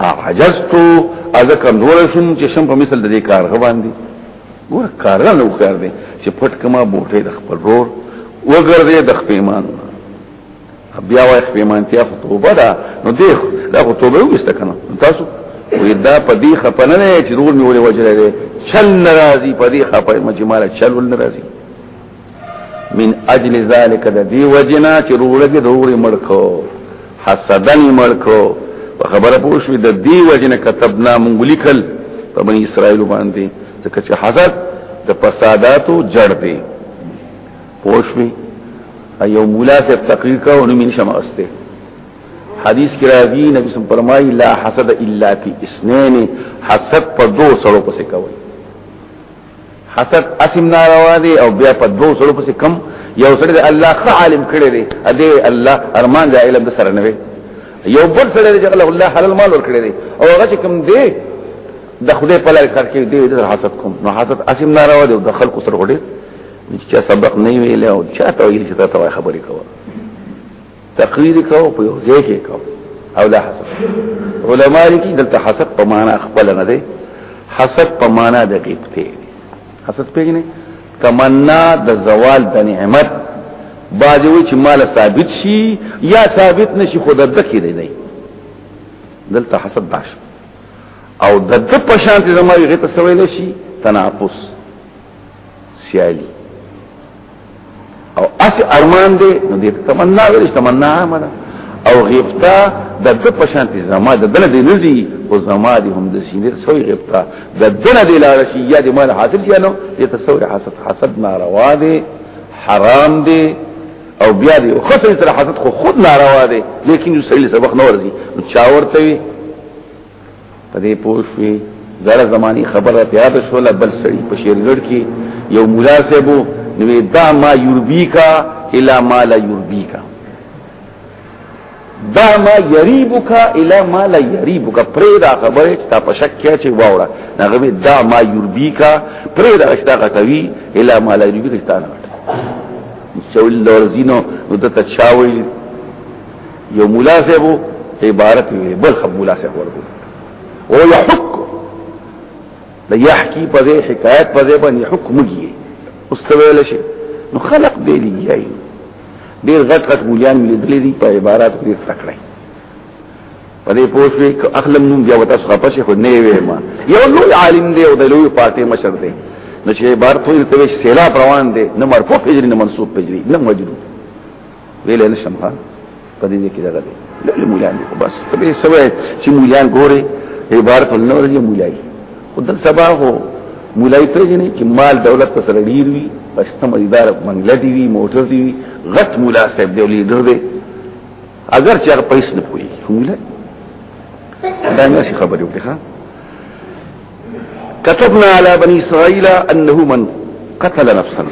عجزتو از کمزور شوم چې شم په مثل د دې کارغه باندې ګور کارغه نو کار دی چې پټ کما بوټه د خپل رور وګرځي د خپېمان بیا وای خپېمان ته توبه ده نو دې دا خو توبه وسته کنه تاسو وې دا په دې خپنه نه چې رور نیولې وجره ده چل ناراضي په دې خپه مجماله چل ول ناراضي من اجل ذلك د دی وجنا چې روړګي دوړي مړکو حسدن مړکو په خبره پوښوي د دی وجنا كتبنا مونږ لیکل په بني اسرائيل باندې ځکه چې حسد د فساداتو جړ دی پوښوي ایو مولا سے تقریر کا انو من شما استه حدیث کی راضی نبی سم فرمائی لا حسد الا فی اسنین حسد پر دو سرو پسے کوئی حسد اسم ناروا دی او بیا په دوه سره پسې کم یو سره دی الله خ عالم کړی دی ا دې الله ارمان دی علم د سره نه وي یو بل سره دی الله الله حلال مال ور کړی دی او هغه چې کم دی د خدای په لار کار کوي دی د حسد کوم نو حسد اسم ناروا دی د خلکو سره وړي چې سبق نه ویل او چاته ویل چې تاسو خبرې کوئ تقریر کو په یو ځای کې کو او لا حسب علما لیکي دلته حسب په معنا خپل نه دی حسب په معنا د غیبته حسب پیګنه تمنا د زوال د نعمت باجه و چې مال ثابت شي یا ثابت نشي خود د دکې دی نه دلته حسب باش او د د پشان ته زموږ غیبته سویل شي تنافس سیالي او اس ارمان دی نو دې تمنا ویل تمنا عامه ده او غیبتا د د پشانتی زما د دنه دی نزی او زما دی هم د سینې سوی غیبتا د دنه دی لار شي یا د مال حاصل شي نو دې تسوی حسد حسد ناروا دی حرام دی او بیا دی خو سړي سره حسد خو خود ناروا دی لیکن یو سړي سبق نه ورزي نو چا ورته وي په دې پوه شوې زړه زماني خبره پیاده شوله بل سړي په شیرګړ کې یو مولا صاحب نو دا ما یوربیکا الا ما لا یوربیکا دا ما یریبکا الا ما لا یریبکا پرې دا خبره چې تا په شک کې چې واوړه هغه دا ما یوربیکا پرې دا چې تا غټوي الا ما لا یوربیکا چې تا نه غټوي شول لورزینو نو دته چاوي یو مولا صاحب عبارت وی بل خب مولا صاحب ورغو او يحك د يحكي په دې حکایت په دې باندې حکم یې استویل شي نو خلق دې لګي ډیر غټ غټ مولیان لیدلې دي په عبارت کې تکړه په دې پوښوي ک اخلم نوم بیا وتا څخه پښه خو نه وې ما یو لوی عالم دی او د لوی پارټي مشر دی نو چې عبارت وي ته سیلا روان دی نه مرفوع پیجری نه منصوب پیجری نه مجرور ویل نه شم ها په دې کې دغه دی لکه مولان دی بس ته به سوې چې مولان ګوري عبارت النور دی مولای خو دل سبا هو مولای پیژنې چې مال دولت ته سره ډیر وي پښتم اداره منګل دی وي موټر دی وي غټ مولا صاحب دی لیډر دی اگر چې هغه پیسې نه پوي مولای دا نه شي خبرې وکړي ها كتبنا على بني اسرائيل انه من قتل نفسا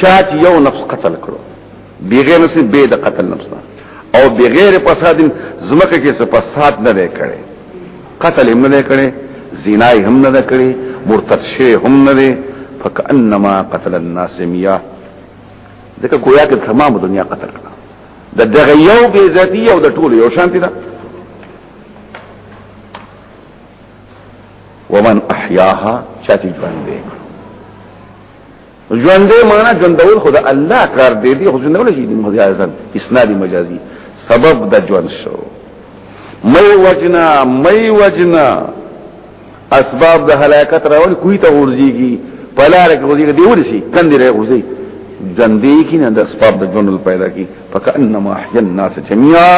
شات يو نفس قتل كرو بغیر نفس به د قتل نفس او بغیر فساد زمکه کې څه فساد نه دی کړي قتل هم نه کړي زنا هم نه کړي مرتد شي هم نه دی فکانما قتل الناس میا دغه گویا کې تمام دنیا قتل کړه د دغه یو بی عزتی او د ټول یو شانتی ده ومن احیاها چاچی ژوند دی ژوندې معنا ژوندول خدا الله کار دی دی خو ژوندول شي د مجازا اسناد مجازي سبب د ژوند شو مې وجنا مې وجنا اسباب د هلاکت راول کوی ته ورځيږي پلار کې ورځيږي دی ورسي کندې راي ورځي ژوندې کې نه د اسباب د ژوند پیدا کی فکانما احیا الناس جميعا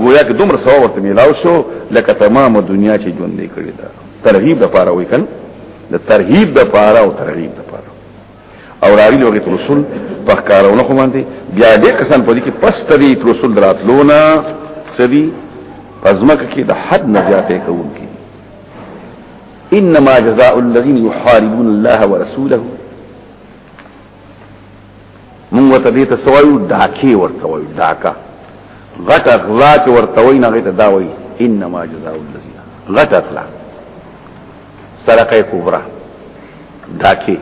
گویا کې دومره ثواب ورته ملاو شو لکه تمام دنیا چې ژوندې کړی دا ترغیب د پاره وې کنه د ترهیب د پاره او ترغیب د پاره او راوی نو غیت رسول په کارونه خو باندې بیا دې کسان په دې کې پس تری رسول راتلونه سدي پزمک کې د حد نه زیاتې کوونکی انما جزاء الذين يحاربون الله ورسوله مونږ ته دې ته سوایو ډاکی ورته وایو ډاکا غټ اغلا چې ورته وای نه ته دا وای انما جزاء الذين غټ اغلا سرقه کبرا ډاکی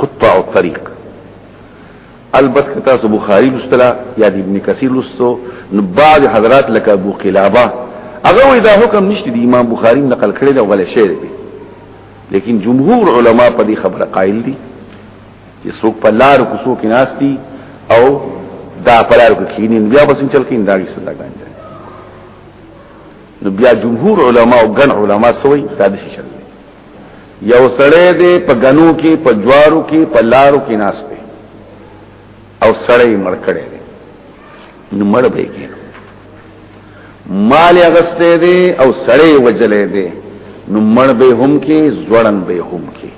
قطع الطريق البته تاسو بخاری لستلا یا د ابن کثیر لستو نو بعض حضرات لکه ابو قلابه هغه وی دا حکم نشته دی امام بخاری نقل کړی دا ولا شی دی لیکن جمهور علما په دې خبره قائل دي چې څوک په لار کو څوک ناشتي او دا په لار کو کینی بیا بس چل کین دا کی صدا ګان نو بیا جمهور علما او ګن علما سوی دا د شي چل یو سړی دی په غنو کې په جوارو کې په لارو کې ناشته او سړی مړ کړي نو مړ به کې مال اغسته دی او سړی وجلې دی نو مړ به هم کې زوړن به هم کې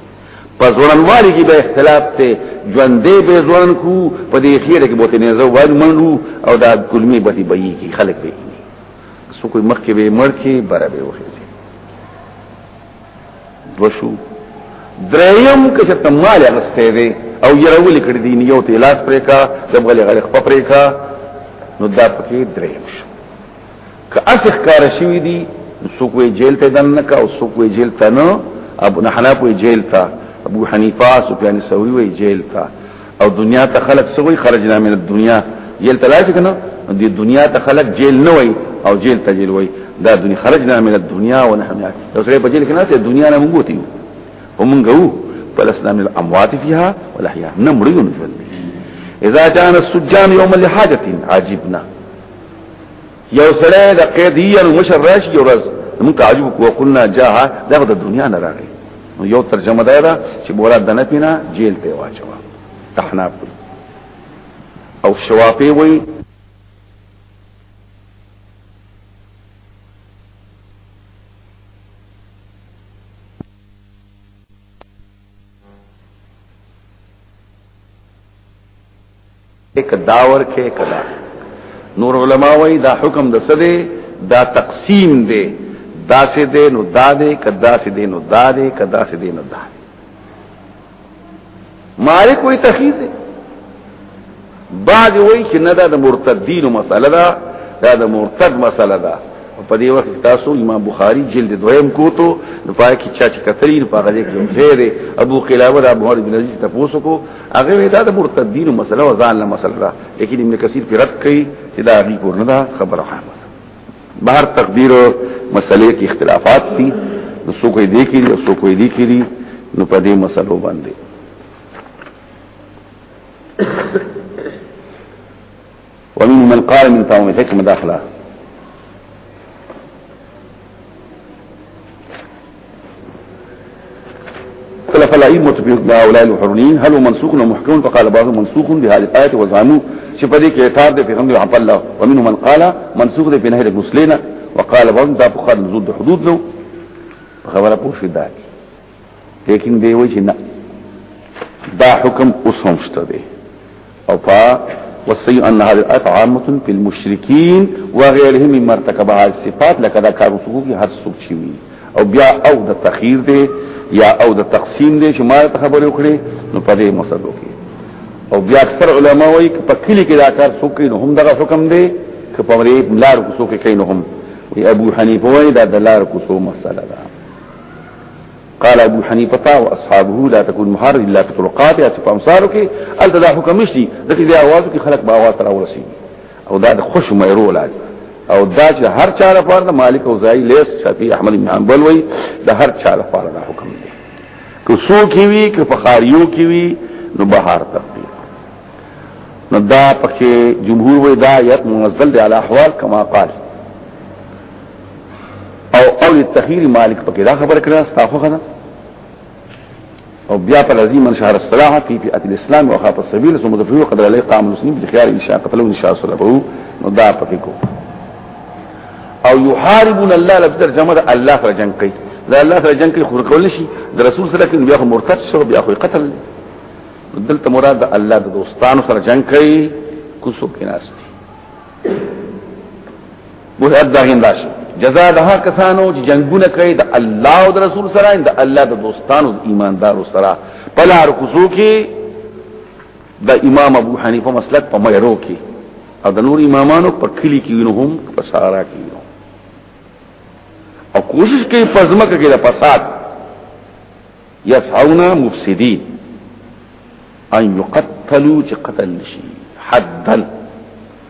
په ځوانوالي کې به اختلاف ته ژوندې به ځوان کو په دې خیره کې بوته نه زو وای منو او دا کلمې به دې بېي کې خلک به سو کوئی مخ کې به مړ کې بره به وخی دوشو دریم که چې تمال غسته دي او يرول کړی دي یو ته لاس پرې کا دبغل غلخ پرې کا نو دا پکې دریم شو که اسخ کار شوی دی څوک وی جیل ته دن نه کا او څوک وی جیل ته نه ابو حنیفه وی جیل ته ابو حنیفه سفیان ثوری وی جیل ته او دنیا ته خلق سوی خرجنا من الدنيا جیل ته لاځي کنه د دنیا ته خلق جیل نه وای او جیل ته جیل وای دا دنیا خرجنا من الدنيا ونحن یو سره په جیل کې نه سه دنیا نه موږ وتی ومنګو فلسنا من الاموات فيها والاحياء نمرون فل اذا جاءنا السجان يوم لحاجه عجبنا یو سره د قیدی او مشر راشي یو ورځ موږ تعجب کو قلنا جاء دغه د دنیا نه راغی نو یو ترجمه دا ده چې مراد د نه پینا جیل ته واچو تحناب او شوافی وی یک داور کې کدا نور علما وای دا حکم د سده دا تقسیم دی دا سه دی نو دا دی کدا سه دی نو دا دی کدا سه دی نو دا دی مالک وای تخید دی بعض وایي چې نه دا د مرتدینو مسله ده دا د مرتد مسله ده په دې وخت تاسو امام بخاری جلد دویم کوتو نو پای کې چا چې کتلی نو هغه دې کوم زیر ابو قلابه د ابو بن عزیز تاسو کو هغه دا د مرتدین مسله و ځان له مسله ده لیکن ابن کثیر پر رد کوي چې دا غي کور نه ده خبره حامه بهر تقدیر مسلې کې اختلافات دي نو څوک یې دې کړي او څوک یې دې کړي نو په دې مسلو باندې ومن من قال من تمام الحكمة داخله اختلف الائمه في حكم هؤلاء المحرمين هل هو منسوخ او محكم فقال بعض منسوخ بهذه الايه وزعموا چې په دې کې اعتراض دی په غنډه عمل الله ومنهم من قال منسوخ دی په نهر المسلمين وقال بعض دا په خاطر نزول حدود له خبره پوښتنه لیکن دی وجه نه دا حکم اوس هم شته دی او په وصي ان هذه الايه عامه في المشركين وغيرهم من مرتكبها الصفات لك دا کار وسو کی هر څوک چی وی او بیا او د تخیر دی یا او د تقسیم دی چې ما ته خبرې وکړي نو په دې مسلو کې او بیا اکثر علما وایي چې په کلی کې دا کار څوک نه هم دغه حکم دی چې په مری لار کو څوک کین هم وی ابو حنیفه وایي دا د لار کو څو مسله ده قال ابو حنیفه او اصحابه لا تكون مهر الا في طرقات یا په امثالو کې ال تدا حکم نشي د دې आवाज کې خلق به आवाज تر ورسي او دا د خوش مېرو علاج او دا چې هر چا لپاره د مالک او زای لیس شفیع احمد بن حنبل وای د هر چا لپاره دا حکم دی که سو کی وی که فخاریو کی وی نو بهار تقدیر نو دا پکې جمهور وای دا یت منزل دی علی احوال کما قال او او التخير مالک پکې دا خبره کړه ستاسو خبره او بیا پر عظیم انشار الصلاح فی فئه الاسلام او خاط السبیل ثم دفعوا قدر علی قام المسلمین بخيار ان شاء قتلوا ان شاء صلبوا نو دا پکې کو او یحاربون الله لبدر جمع الله سره جنگ کوي دا الله سره جنگ کوي خور کول شي د رسول سره کې بیا مرتد شو بیا خو قتل دلته مراد الله د دوستانو سره جنگ کوي کوڅو کې ناشته مراد دا هین راشي جزاء ده کسانو چې جنگونه کوي د الله او د رسول سره د الله د دوستانو د ایماندارو سره په لار کوزو کې د امام ابو حنیفه مسلک په مېرو کې او د نور امامانو په کلی کې وینو هم په سارا کې وینو او کوشش کوي په ځمکه کې د فساد یسعون مفسدین ان یقتلوا چې قتل نشي حدن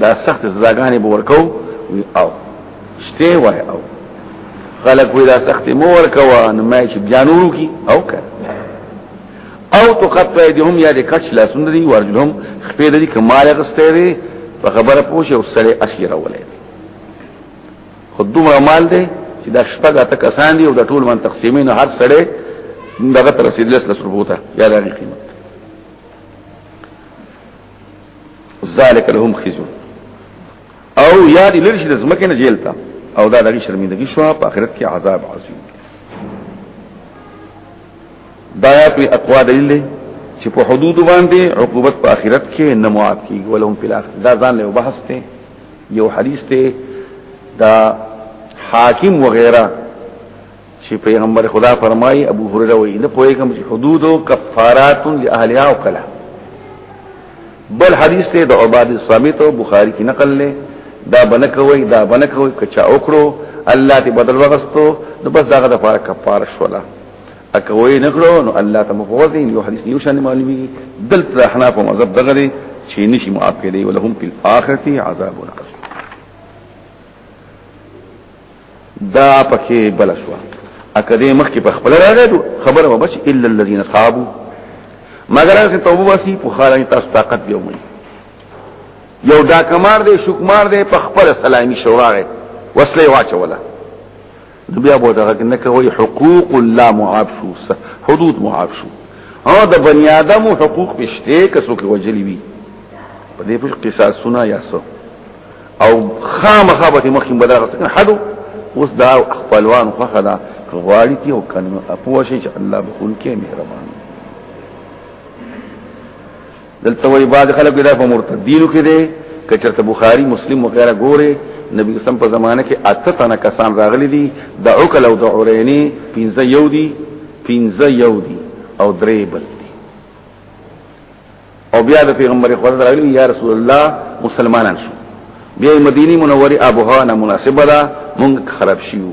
دا سخت سزاګانې به ورکو وی او شته وای او خلک وی دا سخت مو ورکوا نو ما چې جانورو کی او کړ او تقطع ايديهم یا د کچ لاسونه دي ورجلهم خپې دي کمال غسته دي په خبره پوښي او سره اشیر ولې خدوم مال دي چې دا شپږه ته کسان دي او د ټول من تقسیمین هر سره دغه تر رسیدلس لس روپوته یا دغه قیمت ذالک لهم خزو او یا دې لری شي د زمکه نه جیل تا او دا دغه شرمندگی شو په آخرت کې عذاب عظیم دا آیات وی اقوا دلیل دی چې په حدود باندې عقوبت په آخرت کې نه معاف کیږي ولهم په الاخر دا ځان له بحث ته یو حدیث ته دا حاکم وغیرہ چې پیغمبر خدا فرمایي ابو هريره وایي نه پوهیږم چې حدود او کفارات لاهلها او کلا بل حدیث ته د عباد الصامت او بخاری کې نقل لې دا بنکوي دا بنکوي کچا وکړو الله دې بدل وغستو نو بس داغه د فار کفاره شولا اکوي نکړو نو الله ته مفوضي یو حدیث یو شان معلومي دلته احناف مذهب دغه چې نشي معاف کړي ولهم فی الاخرته عذاب عظیم دا پکې بل شو اکه دې مخ کې په خپل راغلو خبره و بچ الا الذين تابوا مگر هغه توبه واسي په خاله تاسو طاقت دی ومني یو دا کمار دی شکمار دی په خپل سلامي شوراغه وسله واچوله نو بیا به دغه نه کوي حقوق الله معاف شو حدود معاف شو او د بنی آدم حقوق پښته کسو کې وجلی وي په دې په قصاصونه یا سو او خامخا به مخکې بداغه څنګه حدو اوس دا خپلوان خو خلا غواړي کې او کنه اپوه شي چې الله بخون کې مهربان دلته وی بعد خلک دا په مرتدینو کې دي کچرته بخاری مسلم وغیرہ ګوره نبی اسلام په زمانه کې اته تنه کسان راغلي دي د عقل او د عرینی پنځه یو دي پنځه یو دي او درې بل دي او بیا د پیغمبر خدا درغلی یا رسول الله مسلمانان شو بیا مدینی منوره ابوها نه مناسبه ده مونږ خراب شیو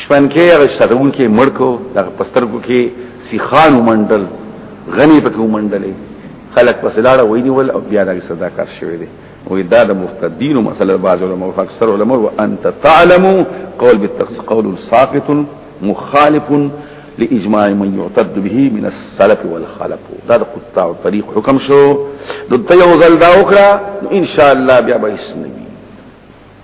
شپنکې هغه شرون کې مړکو دغه پسترګو کې سیخان ومنډل غنی پکې ومنډلې خلک پس لاړه ویني ول او بیا دغه صدا کار شوی دی وې دا د مرتدینو مسله بعض علماء او اکثر علماء وانت تعلم قول بالتخص قول ساقط مخالف لاجماع من يعتد به من السلف والخلف دا د قطاع الطريق حکم شو د یو ځل دا وکړه ان شاء الله بیا به اسنوي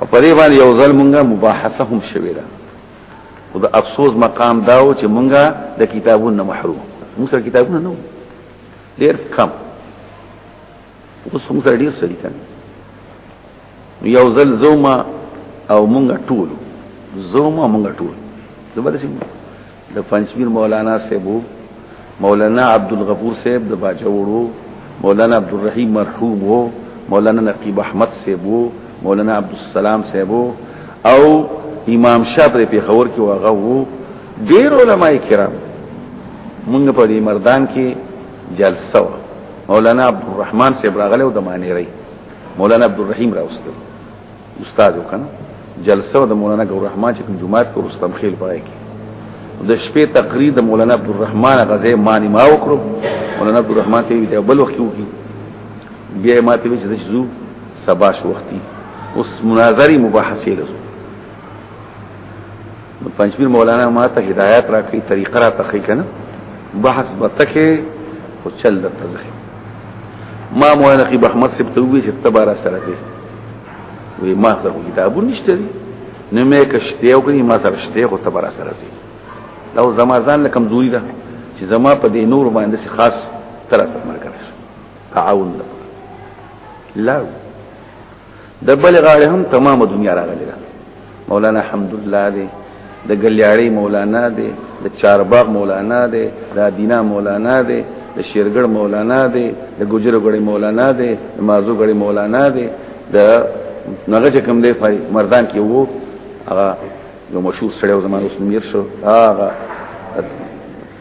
او په دې باندې یو ځل مونږه مباحثه هم شوې ده او د افسوس مقام داو چې مونږه د کتابونو محروم موږ سره کتابونه نه ډېر کم اوس موږ سره ډېر سړي کړي یو ځل زوما او مونږه ټول زوما مونږه ټول زبر شي د پنځمیر مولانا صاحب مولانا عبدالغفور صاحب د باجوړو مولانا عبدالرحیم مرحوم وو مولانا نقیب احمد صاحب وو مولانا عبدالسلام صاحب او امام شاه پر پیښور کې واغه وو ډیر علما کرام مونږ په دې مردان کې جلسه و مولانا عبدالرحمن صاحب راغله او د مانیری مولانا عبدالرحیم راوستل استاد وکنه جلسه د مولانا ګور رحمان چې کوم جمعات کو رستم خیل پای کی د شپې تقریر د مولانا عبد الرحمن غزه معنی ما وکړو مولانا عبد الرحمن ته وی بل وخت وکی بیا ما ته وی چې زو سبا شو وختي اوس مناظری مباحثه لرو پنځپیر مولانا ما ته هدایت راکړي طریقه را تخې کنه بحث به تکه او چل د تزه ما مولانا کی بحمد سب ته وی چې تبارا سره زی وی ما ته کتابو نشته دي نه مې کشته او کني ما سره شته خو تبارا سره زی لو زما ځان لکم دوی ده چې زما په دې نور باندې خاص تر اثر مرګ تعاون ده لا د بل غاړه هم تمام دنیا راغلی ده مولانا حمدالله دی د ګلیاړی مولانا دی د چارباغ مولانا دی د دینا مولانا دی د شیرګړ مولانا دی د ګجرګړی مولانا دی د مازوګړی مولانا دی د نغه چې کوم دی په مردان کې وو هغه یو مشهور سړی زمانه اوس نیر شو هغه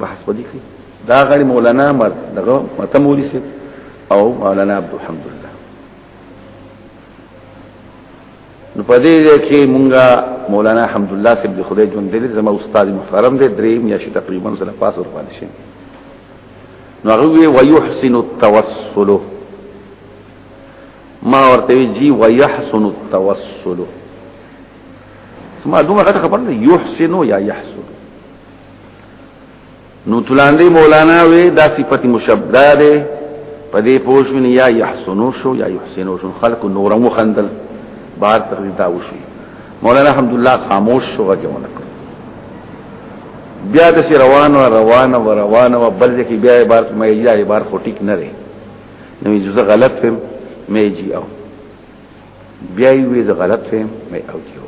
بحث پدې کې دا غړي مولانا مر دغه مته مولوی سي او مولانا عبد الحمد الله نو پدې کې مونږه مولانا حمد الله سي د خدای جون دې زما استاد محترم دې درې میاشتې تقریبا سره پاس ور باندې شي نو هغه ويحسن التوسل ما ورته جی ويحسن التوسل سما دومره خبر نه يحسن یا يحسن نو تلاندې مولانا وې دا صفت مشبدا ده په دې پوښتن یا یحسنو شو یا یحسنو شو خلق نور مو خندل بار تر دا وشي مولانا الحمد الله خاموش شو غږونه بیا د روان و روان و روان و بل ځکه بیا عبارت مې یا عبارت خو ټیک نه لري نو زه غلط فهم مې جی او بیا وی ز غلط فهم مې او کیو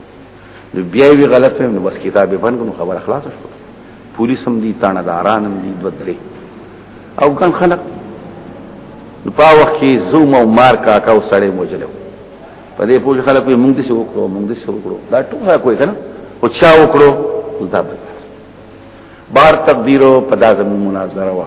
نو بیا وی غلط فهم نو بس کتاب بند نو خبر خلاص شو پولیس هم دي تانه داران هم دي بدري او ګن خلق نو په وخت کې زوم او مار کا کا وسړې موجلو په دې پوج خلک یې مونږ دې شو کړو مونږ دې شو کړو دا ټول خلک وایي کنه او چا وکړو دا بار تقدیرو په دازمو مناظره وه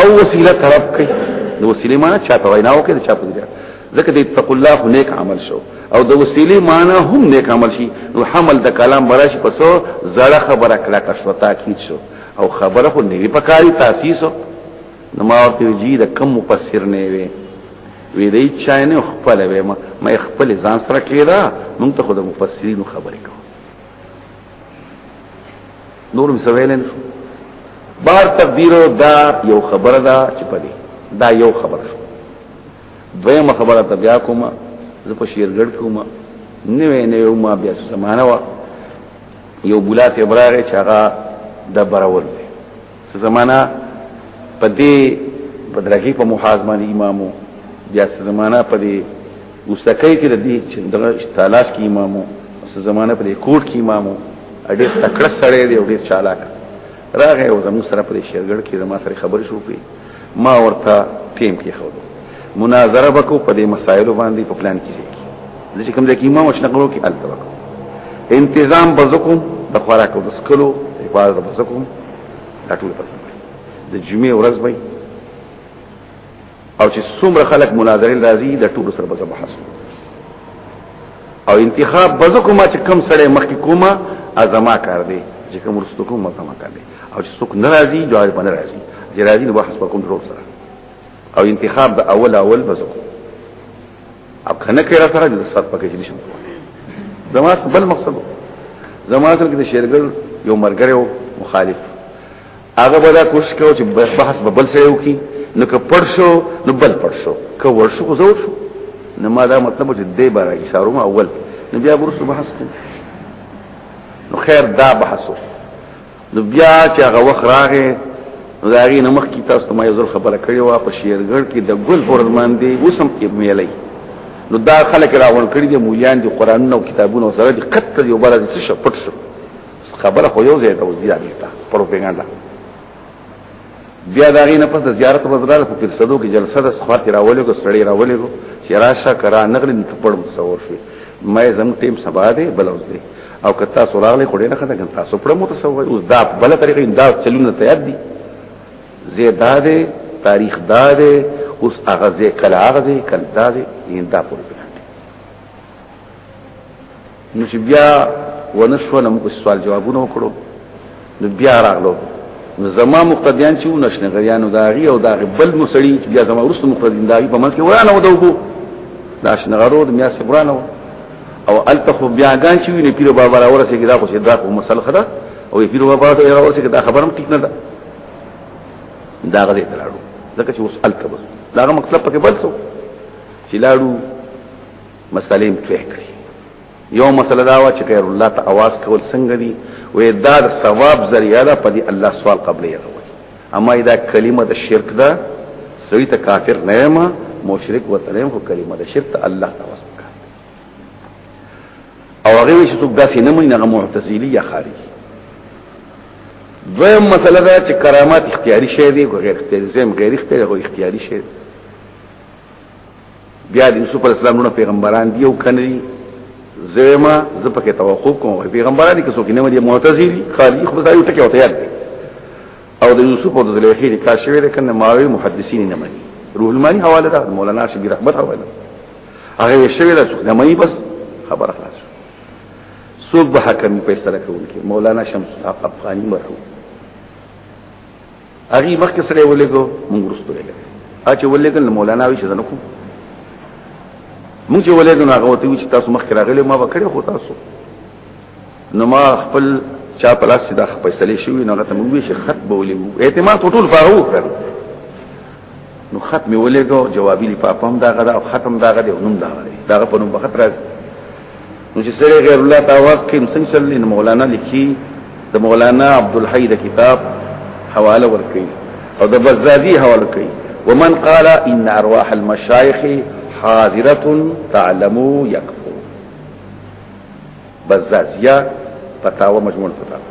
او وسیله طرف کوي نو وسیله معنا چا په وینا او کې چا په دې ځکه دې تق الله نیک عمل شو او د وسیله معنا هم نیک عمل شي نو حمل د کلام براش پسو زړه خبره کړه کښو تاکید شو او خبره خو نیوی پکاري تاسیس نو ما ورته جی د کم مفسر نه وي وی دی چاینه خپل وې ما خپل ځان سره کړه مونږ ته خود مفسرین خبرې کوو نور مې سویل نه بار تقدیر دا یو خبره ده چې پدې دا یو خبره شو دویمه خبره ته بیا کومه زه په شیرګړ کومه نوې نوې ما بیا سمانه وا یو بولا سي براره چې هغه د برول دی زمانہ په دې بدرګي په محاذ باندې امامو بیا زمانہ په دې وسکای کې د دې چې دغه تلاش کې امامو څه زمانہ په دې کوټ کې امامو ډېر تکړه سړی دی او ډېر چالاک راغی او زموږ سره په شیرګړ کې زموږ سره خبرې شروع کړې ما ورته ټیم کې خو مناظره وکړو په دې مسایلو باندې په پلان کې ځکه چې کوم ځای کې امام وشنه غوړو کې حل وکړو انتظام بزکم د خوراک او د سکلو عبادت بزکم دا ټول پسند د جمعې ورځ وي او چې څومره خلک مناظره راځي د ټول سره به بحث او انتخاب بزکم چې کم سره مخکې کومه ازما کار دی چې کوم رستو کومه ازما کار دی او چې څوک ناراضي جواب باندې راځي چې راځي نو بحث وکوم ضرور سره او انتخاب د اول اول بزو او کنه کې را سره د سر پکې چې نشم زما بل مقصد زما سره کې د شیرګل یو مرګره او مخالف هغه به دا کوشش کوي چې بحث به بل سره وکړي نو که پړ شو نو بل پړ شو که ور شو خو زور شو نو ما دا مطلب چې دې بارا کې سارو اول نو بیا ورسره بحث کوم نو خیر دا بحث وکړي نو بیا چې هغه وخت راغې نو دا غي نمخ کی تاسو ته ما یو خبره کړې و په شیرګړ کې د ګل پرمان دی وسم کې میلې نو دا خلک راغون کړی دی مولیان دي قران او کتابونه سره دي قطر یو بل څه شپټ شو خبره خو یو ځای ته وځي دا پروپاګاندا بیا دا غي نه پس د زیارت په ځړل په پیر صدو کې جلسه د سخوات راولې کو سړی راولې کو چې راشه کرا نغلی نه پړ متصور شي مې زم ټیم سبا دی بلوز دی او کتا سوراغلی خو ډېر خدای ګنتا سو پړ متصور اوس دا بل طریقې انداز چلونه تیار دي زیداده تاریخ داده اوس هغه ځکه کله هغه ځکه کله داده اندا پورې نو چې بیا ونشو نو موږ سوال جوابونه وکړو نو بیا راغلو نو زما مقتدیان چې ونشنه غریانو داغي او داغي بل مسړي بیا زما ورسره مقتدیان داغي په منځ کې ورانه ودوبو دا شنه غرو د میاس ورانه او التخو بیا ګان چې ویني پیر بابا را ورسېږي دا خو چې دا خو مسله خدا او پیر بابا ته را ورسېږي دا خبرم ټیک نه ده دا غلې تلاړو ځکه چې اوس التبس دا مطلب پکې بل څه چې لاړو مسلې هم توې کړي یو مسله دا و چې غیر الله ته आवाज کول څنګه دي وې دا ثواب ذریعہ ده په دې الله سوال قبلې راوړي اما دا کلمه د شرک ده سوی ته کافر نه ما مشرک وته نه هو کلمه د شرک ته الله ته واسطه او هغه چې څوک داسې نه مونږ نه معتزلی یا خارج دویم مسله دا چې کرامات اختیاري شی دی غیر اختیاري زم غیر اختیاري غو اختیاري شی دی بیا د یوسف علی السلام نو پیغمبران دی او کني زما زه پکې توقف کوم پیغمبران کې څوک نه مې معتزلی خالی خو دا یو ټکی وته یاد دی او د یوسف او د زلیخی د کاشوی د کنه ماوی محدثین نه مني روح المانی حواله ده مولانا شبیر احمد حواله هغه شوی له څوک نه مې بس خبره خلاص څوک به حکم په سره کوونکی مولانا شمس الحق افغانی مرحوم هغه مخکې سره ولګو موږ ورسته ولګو اچ ولګل مولانا وی شزنه کو موږ چې ولګو هغه وته چې تاسو مخکې راغلی ما وکړې خو تاسو نو ما خپل چا پلاس چې دا فیصله شوی نو راته موږ شي خط به ولګو اعتماد ټول فارو کړ نو خط می ولګو جوابي لپاره هم دا غدا او ختم دا غدا نوم دا غدا دا په نوم بخت راځي نو چې سره غیر الله تاواز کې څنګه چللی نو مولانا لیکي د مولانا عبد الحی د کتاب حواله ورکي او د بزادي حواله کوي ومن قال ان ارواح المشايخ حاضره تعلموا يكفو بزازيه فتاوى مجموع الفتاوى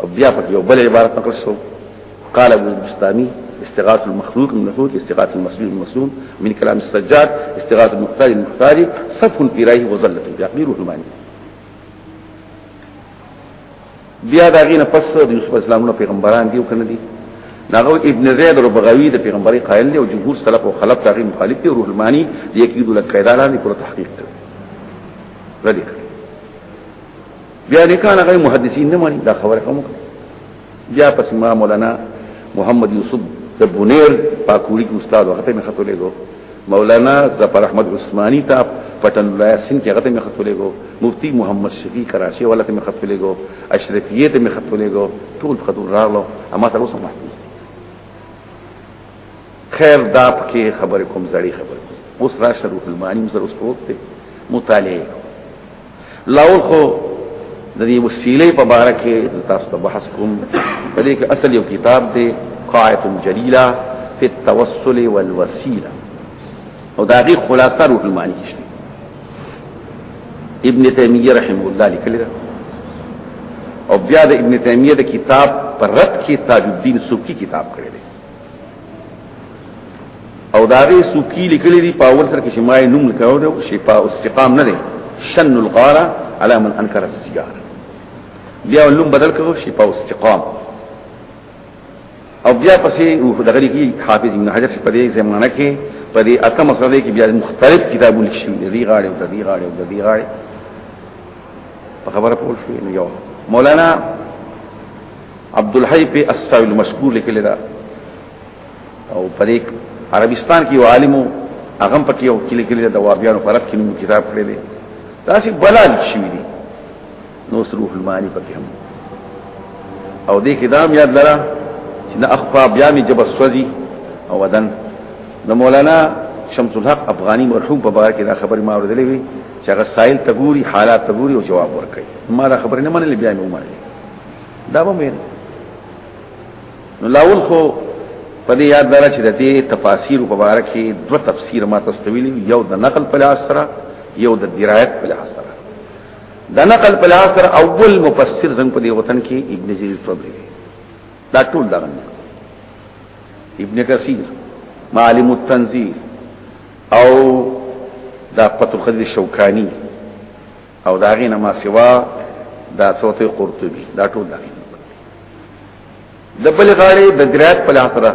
او بیا په یو بل عبارت نقل شو قال ابو البستاني استغاث المخلوق من المخلوق استغاث المسلوم من المسلوم من كلام السجاد استغاث المختار من المختار صف في رايه وظلة في عقلي روح الماني بیا دا غینه پس د یوسف اسلامونو پیغمبران دیو کنه دي ناغو ابن زید او بغوی د پیغمبري قائل دی او جمهور سلف او خلف دغه مخالف دی روح المانی د یکیدو لکیدالانی پر تحقیق کوي ردی بیا نکانه غي محدثین نه مانی دا خبره کوم بیا پس ما مولانا محمد یوسف د بونیر پاکوړي کې استاد وخت مې خطو لګو مولانا ظفر احمد عثماني تا پټن الله سین کې غته مې خطو لګو مفتی محمد شفیع کراچي ولا ته مې خطو لګو اشرفیه ته مې خطو لګو ټول خطو راغلو اما تاسو محفوظ خیر دا پکې خبر کوم زړی خبر کوم اوس را شروع المانی مزر اوس پروت دی مطالعه کوم لاو خو د دې وسیلې په باره کې تاسو ته بحث کوم په دې کې اصل یو کتاب دی قاعده جلیله فی التوسل والوسیله او دا غي خلاصه روح المانی کې ابن تیمیه رحمه الله لیکل او بیا د ابن تیمیه د کتاب پر رد کې تاج الدین سبکی کتاب کړی او داغه سوکی لیکلی دی په اول سره کې شمای نوم لیکاو دی شفاء استقام نه دی شن الغار على من انکر السجار بیا نوم بدل کړو شفاء استقام او بیا پسې دغه لیکي حافظ ابن حجر په دې زمانہ کې په دې اتم سره کې بیا مختلف کتابونه لیکل شوي دي غاړي او دې غاړي او دې غاړي په خبره پوه شو یو مولانا عبد الحی په استاوی المشکور لیکلی دا او په دې عربستان کې یو عالم هغه په کې یو کلی کلی دا وابیانو فرق کې نوم کتاب کړی دی دا چې بلال شي دي نو روح المانی په کې هم او دې کې دام یاد لره چې نه اخفا بیا می جب سوزي او ودن د مولانا شمس الحق افغانی مرحوم په بار کې دا خبر ما اوریدلې وی چې هغه سائل تګوري حالات تګوري او جواب ورکړي ما دا خبر نه منلې بیا مې ومنلې دا به مې نو لاول خو په دې یاد دره چې د دې تفاسیر په اړه کې دوه تفسیر ما تاسو ته ویلي یو د نقل په لحاظ سره یو د درایت په لحاظ سره د نقل په لحاظ سره اول مفسر زنګ په دې وطن کې ابن جرير طبري دا ټول دا غنه ابن کثیر معالم التنزیل او دا فتح القدیر شوکانی او دا غي نما سوا دا صوت قرطبي دا ټول دا د بل غاړي د درات په لاخره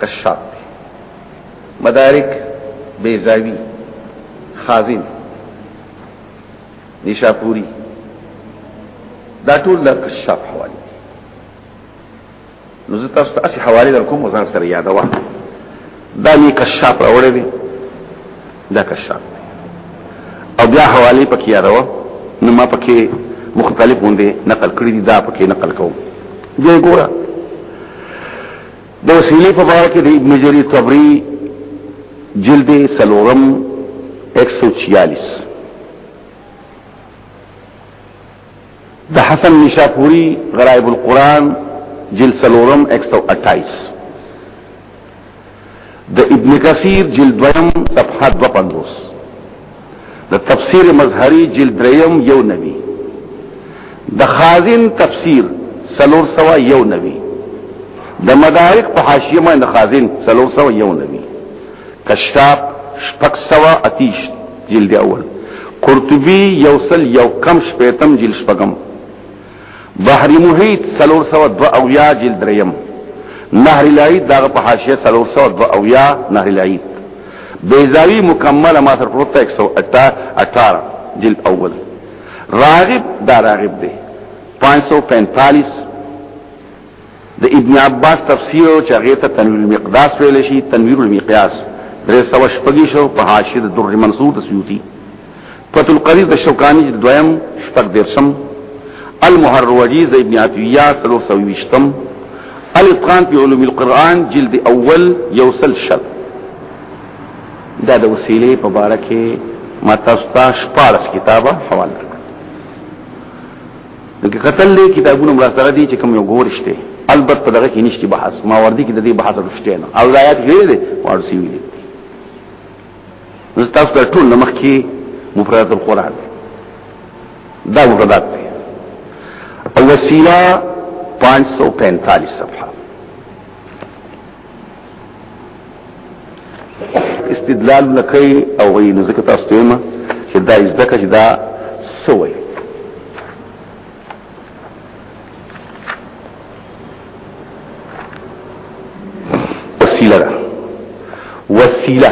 کشاف مدارک بیزاوی خازن نشاپوری دا ټول د کشاف حواله نو زه تاسو ته اسی حواله در کوم ځان سره یادوا دا می کشاف راوړې دي دا کشاف او بیا حواله پکې یادوا نو ما پکې مختلف غوندې نقل کړی دي دا پکې نقل کوم دې ګوره د وسیلې په اړه کې د ابن جرير طبري جلد سلورم 146 د حسن نشاپوری غرائب القرآن جلد سلورم 128 د ابن کثیر جلد دویم صفحه 250 د تفسیر مظهری جلد دریم یو نوی د خازن تفسیر سلور سوا یو نوی د مدارک په حاشیه باندې خازن سلور سوا یو نوی کشاف شپک سوا اتیشت جلد اول قرطبی یوسل یو کم شپیتم جلد شپگم بحری محیط سلور سو دو اویا جلد ریم نهر لعید داغ پا حاشیه سلور سو دو اویا نهر لعید بیزاوی مکمل ما سر پروتا ایک سو اٹار جلد اول راغب دا راغب دے پانچ سو پینتالیس د ابن عباس تفسیر او چاغه ته تنویر المقداس ویل شي تنویر المقیاس درې سو شپږی شو په حاشیه د در منصور د سیوطی فتح القدیر د شوکانی دویم شپږ درسم المحر وجیز ابن عطیه سلو سو وشتم الاتقان فی علوم القرآن جلد اول یوسل شب دا د وسیلې په باره کې ما تاسو ته شپارس کتابه حواله دغه قتل له کتابونو مرسته دي چې کوم یو ګورشته البته په دغه کې نشته بحث ما وردی کې د دې بحث رښتیا نه او آیات غیر دي فارسی وی دي نو تاسو ته ټول مخ کې مفردات القرآن دا مفردات دي او وسیله 545 صفحه استدلال نکي او وي نو ځکه تاسو ته ما چې دا ځکه چې دا سوې وسیله ده وسیله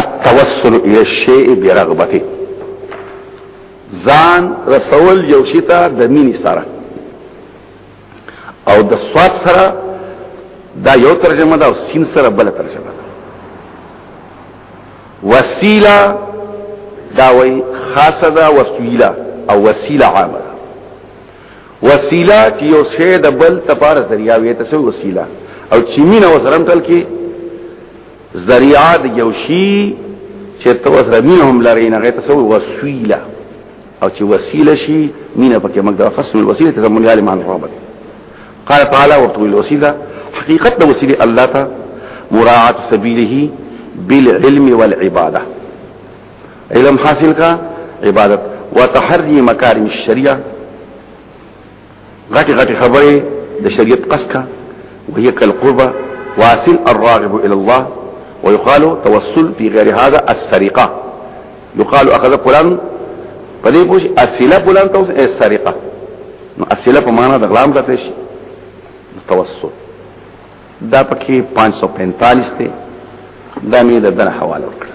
التوسل الى الشيء برغبته ځان رسول یو شي ته د مینې سره او د صاد سره دا یو ترجمه ده او سین سره بل ترجمه ده وسیله دا وای خاصه ده وسیله او وسیله عامه ده وسیله چې یو شی د بل تپار ذریعہ وي ته وسیله او چې مين او سرم تل کې ذریعہ د یوشي چې توس رمینه هم لري نه غته سو وسیله او چې وسیله شي مینه پکې موږ د خصم الوسیله ته موږ عالم عن رابط قال تعالی ورته الوسیله حقیقت د وسیله الله ته مراعات سبیله بالعلم والعباده علم حاصل کا عبادت وتحري مکارم الشریعه غټي غټي خبرې د شریعت قصد کا وهي کالقربه واصل الراغب الى الله ويقال توسل في غير هذا السرقه يقال اخذ فلان پدې پوښ اسئله فلان توس السرقه نو اسئله په معنا د غلام کته شي توسل دا پکې 545 ته دا مې د دغه حواله وکړه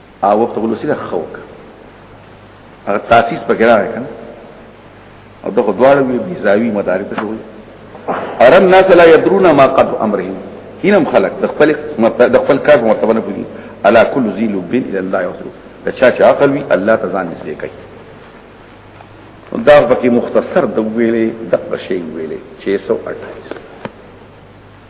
او وخت غلوسی نه خوک هغه تاسیس پکې راغی کنه او دغه دواړه وی بيزاوی مدارک څه وي ار الناس لا يدرون ما قد امرهم هینم خلق د خپل د خپل کار مرتبه نه پوي الا كل ذي لب الى الله يوصل د چا چې عقل وي الله تزان نږدې کوي دا پکې مختصر د ویلې د بشي ویلې 628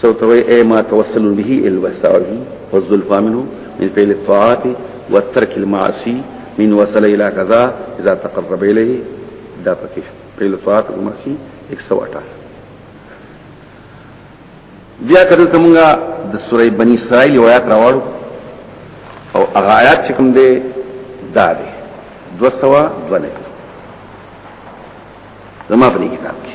سوتوي اي ما توسل به الوسائل والزلفى منه من فعل الطاعات والترك المعاصي من وصل الى كذا اذا تقرب اليه دا پکې فعل الطاعات والمعاصي 118 بیا کله ته مونږه د سورې بنی اسرائیل روایت راوړو او هغه آیات چې کوم دی دا دی 202 نه زما په کتاب کې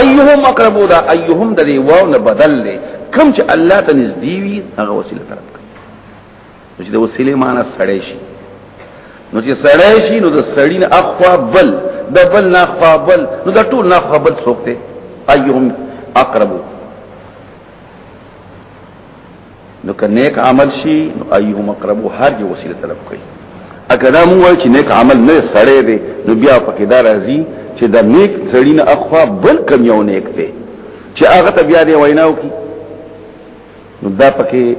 ايهم اقرب دا ايهم د دې واو نه بدل لې کم چې الله ته نږدې وي هغه وسیله طرف کوي چې د وسیله معنی سړی شي نو چې سړی شي نو د سړی نه اخوا بل د بل نه اخوا بل نو د ټول نه اخوا بل څوک دی ايهم اقرب نو که نیک عمل شي نو ايو مقرب هر یو وسیله طلب کوي اګه دا مو وای چې نیک عمل نه سړې دی نو بیا پکې دا راځي چې دا نیک سړی نه اخوا بل کم یو نیک دی چې هغه ته بیا دی ویناو کی نو دا پکې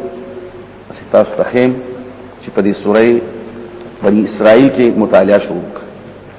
تاسو ته خیم چې په دې سورې بنی اسرائیل کې مطالعه شروع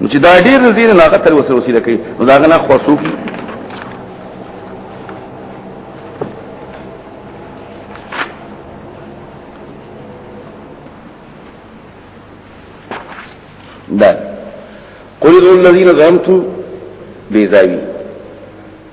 نو چې دا ډیر نزیر نه هغه تر اوسه وسیله کوي نو دا غنا خاصو کی دا قل الذين ظلمتم بيزاوي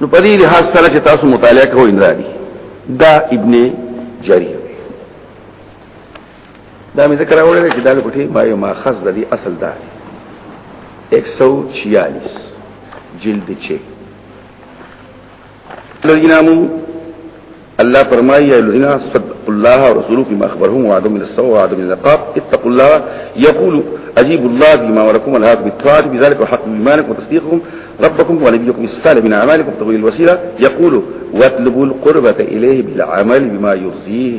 نو په دې لحاظ سره چې تاسو مطالعه کوئ اندراري دا ابن جرير دا مې ذکر اورل چې دا لکټي ما یو ماخذ د دې اصل دا 146 جلد 6 لینامو الله فرمایي یا لذین صدق الله ورسوله بما اخبرهم وعدم السوء وعدم النقاب اتقوا الله يقول اجيب الله بما وركم الهاد بالطاعه بذلك وحق ايمانكم وتصديقكم ربكم ونبيكم الصالح من أعمالكم تقول الوسيلة يقول واطلبوا القربة إليه بالعمل بما يرضيه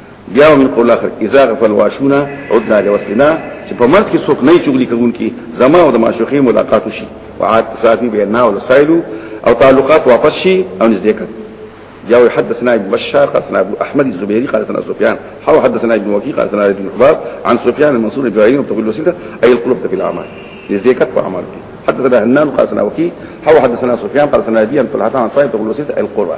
بیا هم یقول اخر اذا غفل واشونا عدنا لوصلنا چې په مرګ کې څوک نه چغلي کوونکی زما او د معشوقې ملاقات شي وعاد صافي بيننا او سائلو او تعلقات واپس شي او نږدې کړي جاء حدثنا ابن بشار قال سنا ابن احمد الزبيري قال سنا سفيان حو حدثنا ابن وكيع قال سنا ابن حباب عن سفيان المنصور بن عيين بتقول له سيده اي القلوب في الاعمال نزدې کړه په اعمال کې حدثنا هنان قال سنا وكيع حو حدثنا سفيان قال سنا ابي ان طلحه عن صاحب تقول له سيده اي القربه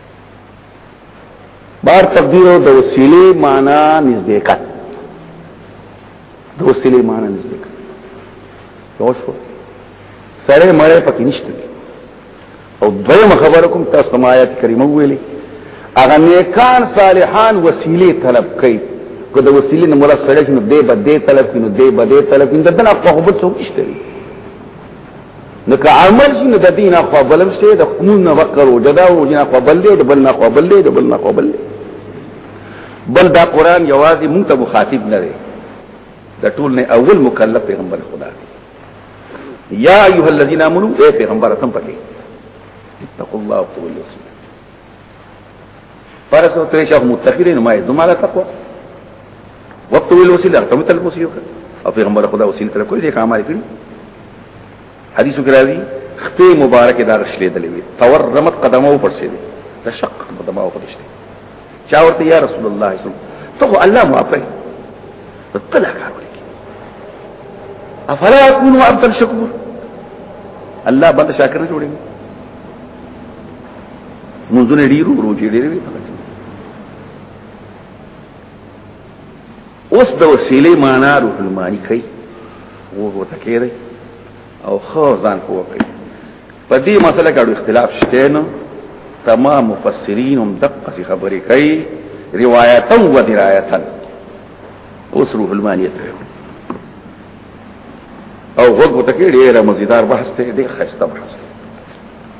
بار تقدیر او د وسیله معنا نزدېکت د وسیله معنا نزدېکت یو شو سره مړې پکې نشته او دویمه خبره کوم تاسو ما آیات کریمه ویلې اغه نیکان صالحان وسیله طلب کوي که د وسیله نه مراد سره شنو دې بده طلب کینو دې بده طلب کینو دغه په محبت څوک نشته نو که عمل شي نو د دین اخوا بلم شي د قانون نه وقر او جدا او جنا اخوا بل دی د بل نه اخوا بل دی د بل نه اخوا بل دی بل دا قران یوازې مونږ ته مخاطب نه دی د ټول نه اول مکلف پیغمبر خدا دی یا ایها الذین آمنو اے پیغمبر تم پکې اتقوا الله وقولوا پرسو ته شیخ متقی نه ما دماله تقوا وقت ویل وسیله ته متل وسیو او پیغمبر خدا وسیله تر کوی دې کامل کړی حدیثو کې راځي خپې مبارک دار شلې دلې وي تور رمت قدمه و پرسې دي تشق قدمه و پرسې چا ورته یا رسول الله صلی الله علیه وسلم ته الله معافي طلع کارولې افلا اكون عبد الشكور الله بند شاکر جوړي منځونه ډیرو روزي ډیرې اوس د وسیلې معنا روح المانی کوي وو ته کېږي او خو ځان کوو کوي په دې مسله کې اختلاف شته نو تمام مفسرین هم دقه خبرې کوي روایتا و درایتا اوس روح المانی ته او غوږ ته کې ډېر مزیدار بحث ته ډېر خسته بحث ته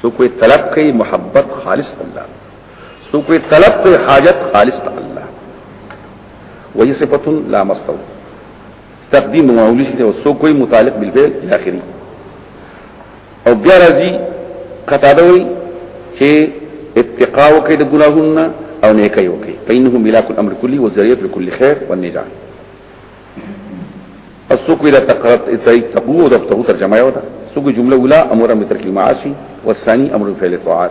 سو کوئی طلب کوي محبت خالص الله سو کوئی طلب کوي حاجت خالص الله وهي صفه لا مستو تقدیم معمولی شي او سو کوئی متعلق بالفعل الى اخره او بیا راځي قطاده وي چې اتقاء کوي د ګناهونو او نیکي وکي فإنه ملاك الأمر كله وذريعة لكل خير والنجاة السوق الى تقرط تقو د تقو ترجمه یو ده سوق جمله اولى امر امر ترک المعاصي والثاني امر فعل الطاعات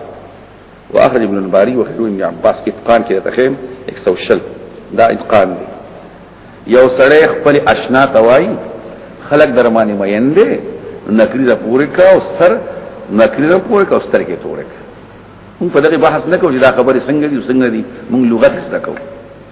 واخرج ابن الباري وخلو ابن عباس اتقان کې تخیم 160 دا اتقان دی یو سړی خپل اشنا توای خلق درمانه مین دی نکری را پوری کا او سر نکری را پوری کا او سر کې تورک مون په دغه بحث نه کوو چې دا خبره څنګه دي څنګه دي مون لغت څه کوو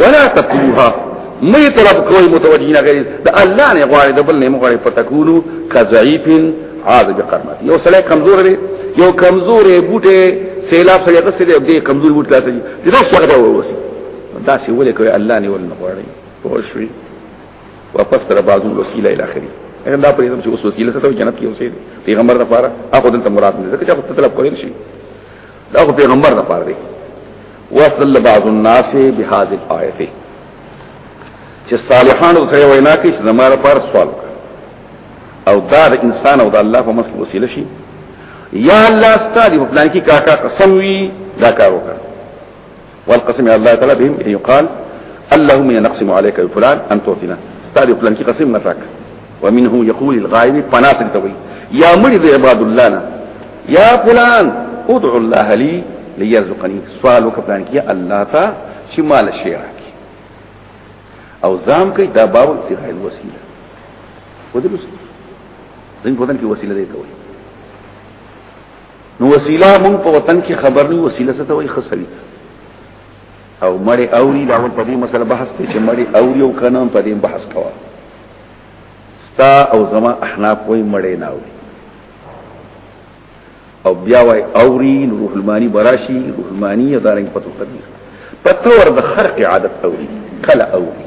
ولا تقولها مې طلب کوي متوجي نه کوي د الله نه غواړي د بل نه مغواړي پتکونو کذعیف عاد بقرمه یو سړی کمزور دی یو کمزور بوټه سیلاب سره غسه دی دې کمزور بوټه لاسي دې دا څنګه دا ووسی دا سی ولې کوي الله نه ولنه غواړي پوښوي واپس تر بازو وسیله اله اخري اگر دا پرې چې اوس وسیله ستو جنت کې اوسې پیغمبر د پاره اخو دلته مراد نه ځکه چې په طلب کول شي دا خو پیغمبر د پاره دی واستدل بعض الناس بهذه الايه چې صالحان سره وینا کوي چې زماره پر سوال او دا د انسان او د الله په مسله وسیله شي یا الله ستاسو په پلان کې کاکا قسم وی دا کار وکړه والقسم الله تعالی بهم یقال اللهم نقسم عليك بفلان ان توفنا ستاسو په پلان کې قسم نه راکړه ومنه يقول الغائب پناس دوي يا مريض عباد الله نا يا فلان ادعو الله لي ليرزقني سوال وکړان کیا الله تا چې مال شي راکي او زام کوي دا باب ابتغاء الوسيله ودرس دین په وطن کې وسیله دی ته وایي نو وسیله مونږ په وطن کې خبر نه وسیله څه ته وایي خسوي او مړی اوری دا په دې مسله بحث کوي چې مړی اوری او کنه په دې بحث کوا ستا او زما احناف وای مړی نه اوری او بیا وای اوری روح المانی براشی روح المانی دارنګ پتو قدیر پتور د خرق عادت اوری کله اوری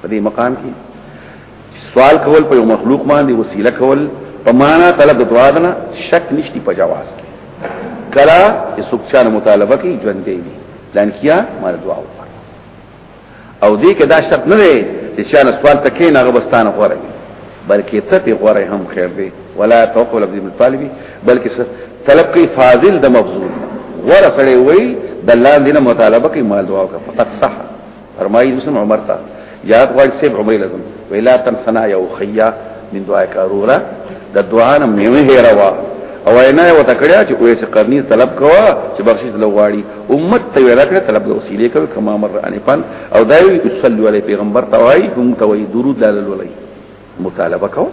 په دې مقام کې سوال کول په یو مخلوق باندې وسیله کول په معنا طلب د دعا نه شک نشتی په جواز کې کلا چې څوک چا مطالبه کوي ژوند دی پلان کیا مال دعا وکړه او دې کې دا شرط نه دی چې چا سوال تکې نه غبستان غوړي بلکې ته په غوړي هم خیر دی ولا توقل ابن طالبي بلکې طلب کوي فاضل د مبذول غوړه سره وي د لاندې مطالبه کوي مال دعا وکړه فقط صح فرمایي مسلم عمر ته یاد غواړي سیب عمر لازم ویلا تن سنا یو خیا من دعا کارورا د دعا نه میوه هیروا او اینا یو تکړه چې اوس قرنی طلب کوا چې بخشش له غواړي امت ته ویلا کړه طلب د وسیله کوي کما مر انفن او دایوي صلی علی پیغمبر توای هم توای درود لاله ولای مطالبه کوي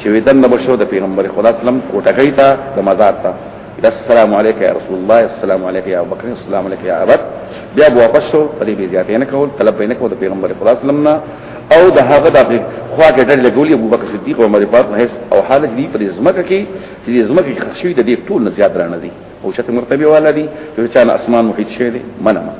چې ویدن نه بشو د پیغمبر خدا اسلام کوټګی ته د مزار ته السلام علیک یا رسول الله السلام علیک یا ابوبکر السلام علیک یا ابد بیا بو واپس شو په دې بیا زیاتې نه کول طلب نه کول د پیغمبر خدا اسلام نه او د هغه د خوا کې ډېر لګولي ابو بکر صدیق او عمر فاروق نه او حالت دې په زمکه کې چې زمکه کې خښوي د دې ټول نه زیات رانه دي او چې مرتبه والا دي چې چا اسمان محیط شه دي مننه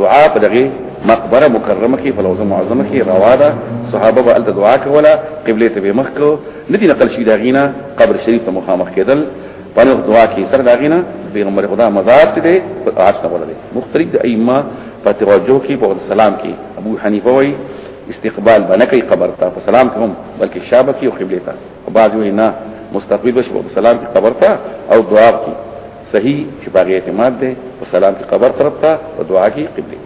دعا په دغه مقبره مکرمه کې فلوزه معظمه کې روا ده صحابه به ال دعا کوله قبله ته به مخ کو ندی نقل شي داغینا قبر شریف ته مخامخ کېدل په نو دعا کې سره داغینا پیغمبر خدا مزار ته دی عاش نه ولري مختلف د ائمه په توجه کې په سلام کې ابو حنیفه وای استقبال باندې کوي قبر ته په سلام کوم بلکې شابه کې او قبله ته بعض وینا مستقبل بشو سلام کې قبر ته او دعا کې صحیح چې باغې اعتماد دی په سلام کې قبر طرف ته او دعا کې قبله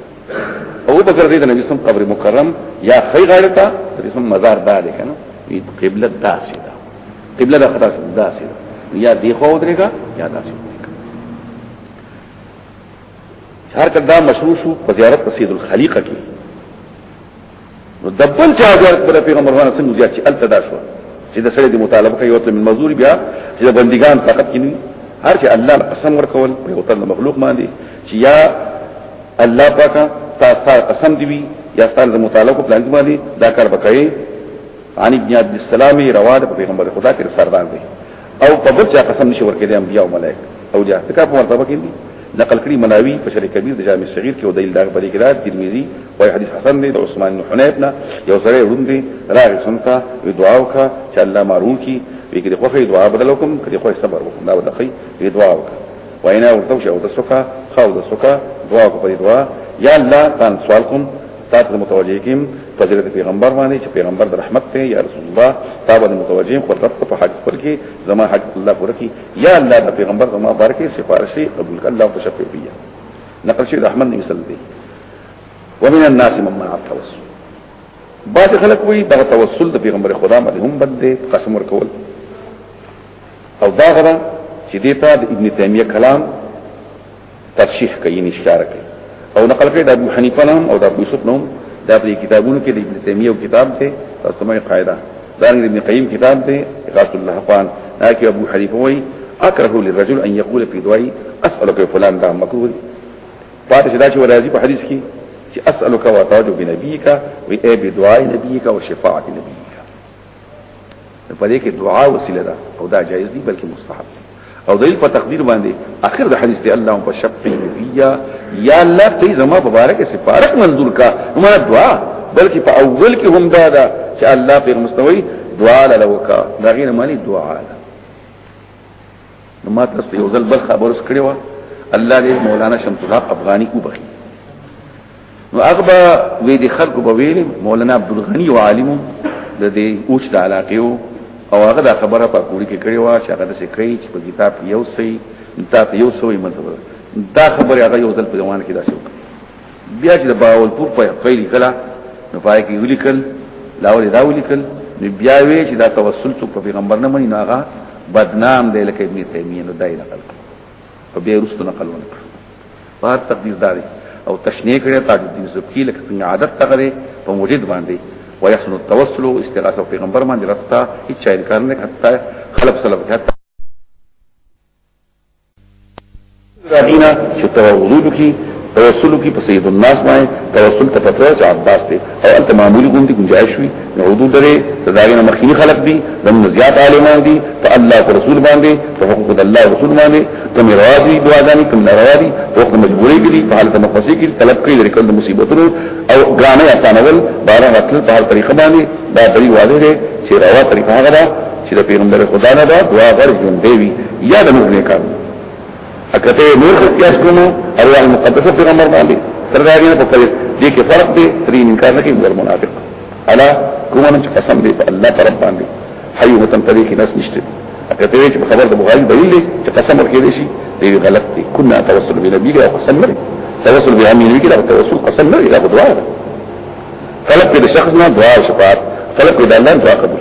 او په ګرځې د نبی سم قبر مکرم یا خی غاړه ته د سم مزار داله کنه وی قبله داسې ده قبله د خدا داسې ده یا دی خو درېګا یا داسې هر کله دا مشروع شو په زیارت سید الخلیقه کې نو د بل چا د بل پیغمبر باندې څنګه زیات چې الته دا شو چې د سړي د مطالبه کوي او تل من مزدوري بیا چې د بندګان فقط کینی هر چې الله قسم ورکول او تل مخلوق باندې چې یا الله پاکا تاسو قسم دی وی یا تاسو د مطالبه په پلان باندې دا کار وکړي عن ابن عبد السلام رواه پیغمبر خدا کې سردار دی او په بل چا قسم نشي ورکړي د انبیاء او ملائک او جاه تکا په مرتبه کې دي نقل کړي مناوي په شرح کبیر د جامع صغیر کې او دلیل دغه بری کې راځي ترمذی وايي حدیث حسن دی د عثمان بن حنیف نه یو سره ورون دی راغی سنتا وی دعا وکړه چې الله مارون کی وی کې خو خې دعا بدل وکم کې خو صبر وکم دا ودخی وی دعا وکړه وینا ورته شو د سکا خو د سکا دعا کو په دعا یا الله تان سوال کوم تا ته متوجه کیم فضیلت پیغمبر باندې چې پیغمبر د رحمت ته یا رسول الله تا باندې متوجه خو رب په حق پر کې زما حق الله پر کې یا الله د پیغمبر زما بار کې سفارش قبول کړه الله تشفع بیا نقل شي رحمت نبی صلی الله علیه وسلم ومن الناس من منع التوسل بعض خلک وی دا توسل د پیغمبر خدا باندې هم بد دی قسم ورکول او دا غره چې دیتا د ابن تیمیه کلام ترشیح کوي نشکار کوي او نقل کوي د ابو حنیفه نوم او د ابو یوسف نوم دا په کتابونو کې د ابن تیمیه او کتاب ته ترجمه قاعده دا د ابن قیم کتاب دی غاص الله قان دا کې ابو حنیفه وایي اکره للرجل ان يقول في دعائي اسالك فلان دا مکروه دی پاتې شدا چې ورازي په حدیث کې چې اسالک واتاجو بنبیک و ای بدعای نبیک و شفاعت نبیک په دې کې دعا وسیله ده او دا جایز دی بلکې مستحب دی او دلیل په تقدیر باندې اخر د حدیث دی اللهم بشفعی بیا یا الله ته زما مبارک سفارت منظور کا ما دعا بلکې په اول کې هم دا ده چې الله په مستوي دعا لوکا دا غیر معنی دعا ده نو ما تاسو یو ځل بل خبر اوس کړی و الله دې مولانا شمس الحق افغاني وبخي نو اغبا وې دي خلق په ویل مولانا عبد الغني او عالم د دې اوچ د علاقې او هغه دا خبره په کوړي کې کړې و چې هغه د سکري چې په کتاب یو سي انتاته یو سوې مطلب دا خبره هغه یو ځل په ځوان کې داسې وکړه بیا چې باول پور په پیل کړه نو پای کې ولیکل لاول دا ولیکل نو بیا وی چې دا توسل څوک په پیغمبر نه مني نو هغه بدنام دی لکه ابن تیمیه نو دای نقل او بیا رسو نقل ونکړ په هر تقدیر داري او تشنیه کړه تاج الدین زبکی لکه څنګه عادت تغره په موجد باندې ويحسن التوسل استغاثه پیغمبر باندې رستا هیڅ انکار نه حتی خلف سلف حتی داغینا چې توغول کی توسل کی په سید الناس باندې توسل ته پتره چې عباس ته او انت معمولی غونډي گنجائش وي نو حدود لري داغینا مخکینی خلق دي دم زیات عالمان دي په الله او رسول باندې په حقوق الله او رسول باندې کوم راضي دعاګانی کوم ناراضي او کوم مجبوري دي په حالت مخصي کې طلب کوي لري کله مصیبتونو او ګرانه اسانول بارا راتل په هر طریقه باندې دا دری واضح دي چې روا طریقه هغه چې د پیغمبر خدا نه دا دعا غر جون دی وی یا د نور نه کار اکته نور خو کیاس کومو ارواح مقدسه پیغمبر باندې تر دا نه په کړی دې کې فرق دی ترې انکار نه کوي ور منافق الا کومه چې قسم دی په الله طرف باندې حي متن طریق ناس نشته اکته وی چې خبر د بخاری دلیل دی چې قسم ورکې دي شي دی غلط دی کنا توسل به نبی او قسم نه توسل به امین وی دا توسل قسم نه دا دعا طلب دې شخص نه دعا او شفاعت طلب دې الله دعا قبول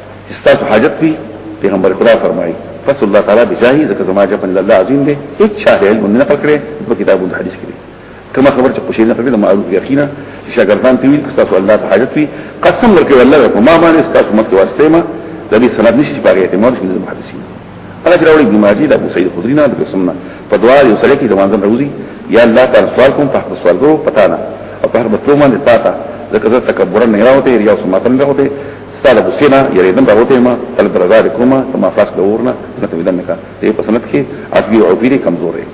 استاسو حاجت پی پیغمبر خدا فرمایي فصل الله تعالی بجاهي ځکه زما جپن الله عظیم دی هیڅ چا د علم نه پکړې په کتابو د حدیث کې کما خبر چې خوشی نه کړل معروف یقینا شاګردان ته ویل استاسو الله ته حاجت وی قسم ورکړي الله په ما باندې استاسو مت واسطه ما د دې سند نشي چې باغې ته مور شي د محدثین انا چې راوړي بیماری د ابو سعید خدری نه د سمنا په دعا یو سره کې د وانځم روزي یا الله تعالی سوال کوم په خپل سوال ګرو پتا نه او په هر بتو باندې پاتا ځکه زه تکبر نه راوته یا سماتن راوته ستاله بوسینا یریدم راوته ما تل برزا کوما کما فاس د ورنا نه ته بدن کا دې په سنت کې عزبی او عبیری کمزور دی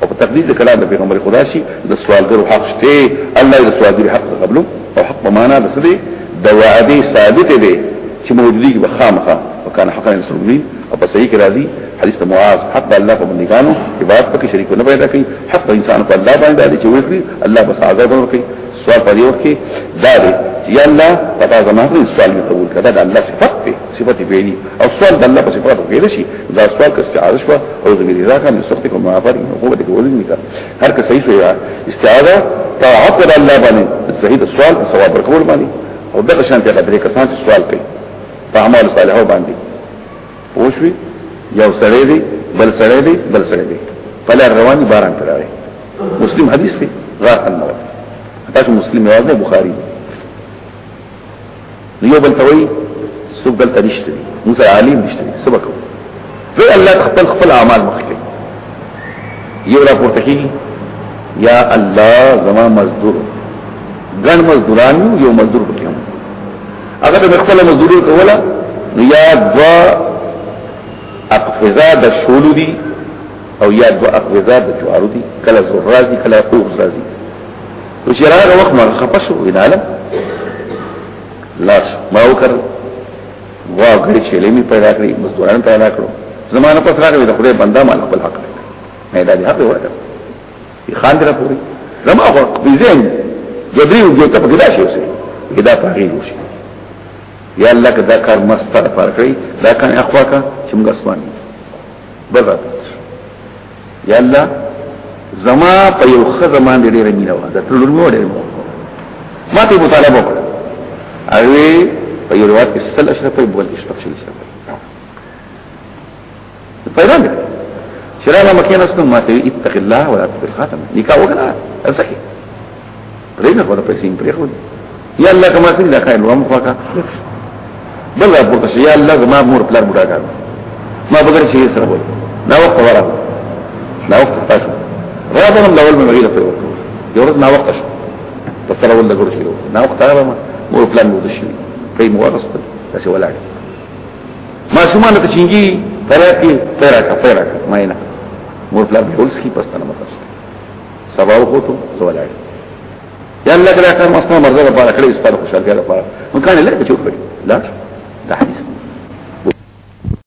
او په تقدیر د کلام د پیغمبر خدا شي د سوالګرو حق شته الله د سوالګرو حق قبلو او حق په معنا د سدي د وعده ثابت دی چې موجودی به خامخه وکانه حقا رسول او په صحیح کې راځي حدیث د معاذ حق د الله په بندګانو عبادت پکې شریک نه پیدا کوي حق د انسان په الله باندې چې وکړي الله بس عذاب ورکړي سوال په یو کې دا دی یا الله پتا زما خپل سوال می قبول کړه دا الله صفات دی صفات بیلی او سوال د الله په صفاتو کې لشي دا سوال کې استعاذ شو او زمي رضا کان سخت کوم معافر نو هو دې ولې نه هر کس صحیح شوی استعاذ طاعت الله باندې صحیح سوال او ثواب ورکول باندې او دغه شان ته قدرې کسان سوال کوي په اعمال صالحو باندې اوشوي یو سړی دی بل سړی دی بل سړی دی بل رواني باران کړای مسلم حدیث دی غار انور تاسو مسلم یوازې بخاری یو بل توي څوک بل تنشته دي موږ عالم نشته دي سبق زه الله خپل خپل اعمال مخکې یو را پورته کیږي یا الله زما مزدور ګڼ مزدوران یو مزدور پکې هغه د خپل مزدوري کوله نو یا دوا اقفزا د شولو دي او یا دوا اقفزا د جوارو دي کله زور راځي کله اوغ راځي نو چې راغه وخت ما خپشو ویناله لاس ما وکړ وا غړي چې لمی پیدا کړی مزدوران پیدا کړو زمانه پس راغی د خدای بنده مال خپل حق نه دا دي حق ورته خان دې راپوري زما خو بزین جبري او ګټه په ګډه شي اوسه ګډه تغیر وشي یا الله کدا کار مستر پر کړی دا کان اخوا کا چې موږ اسمان بزا یا الله زما په یو خزه باندې ډېر مینه و دا ټول نور ډېر ما ته مطالبه وکړه اوی په یو روایت کې سل اشرفه بول اشرف شل اشرفه پیدا نه شراله مکه نستم ما ته اتق الله ولا تطل خاتم نکاح وکړه ازکه پرېږه خو د پیسې پرې خو یا الله کما سن دا کای لوم خو کا بل را پورته شي یا الله زما مور پلار بډا کړ ما بغیر شي سره وای دا وخت ورا دا وخت تاسو راځم دا ول مې غیله په وکړو یو ورځ نا وخت شو په سره ول لګور شي نا وخت هغه مور پلان مو دشي په مو ورسته دا څه ولاړ معصومان ته چنګي فریاد کې فیرا کا فیرا کا ماینا مور پلا به اوس کی پستانه مطلب سبا وو ته سوالای یا الله کله کار مسنا مرزه لپاره کړی استاد خوشاله لپاره مکان له بچو کړی لا دا حدیث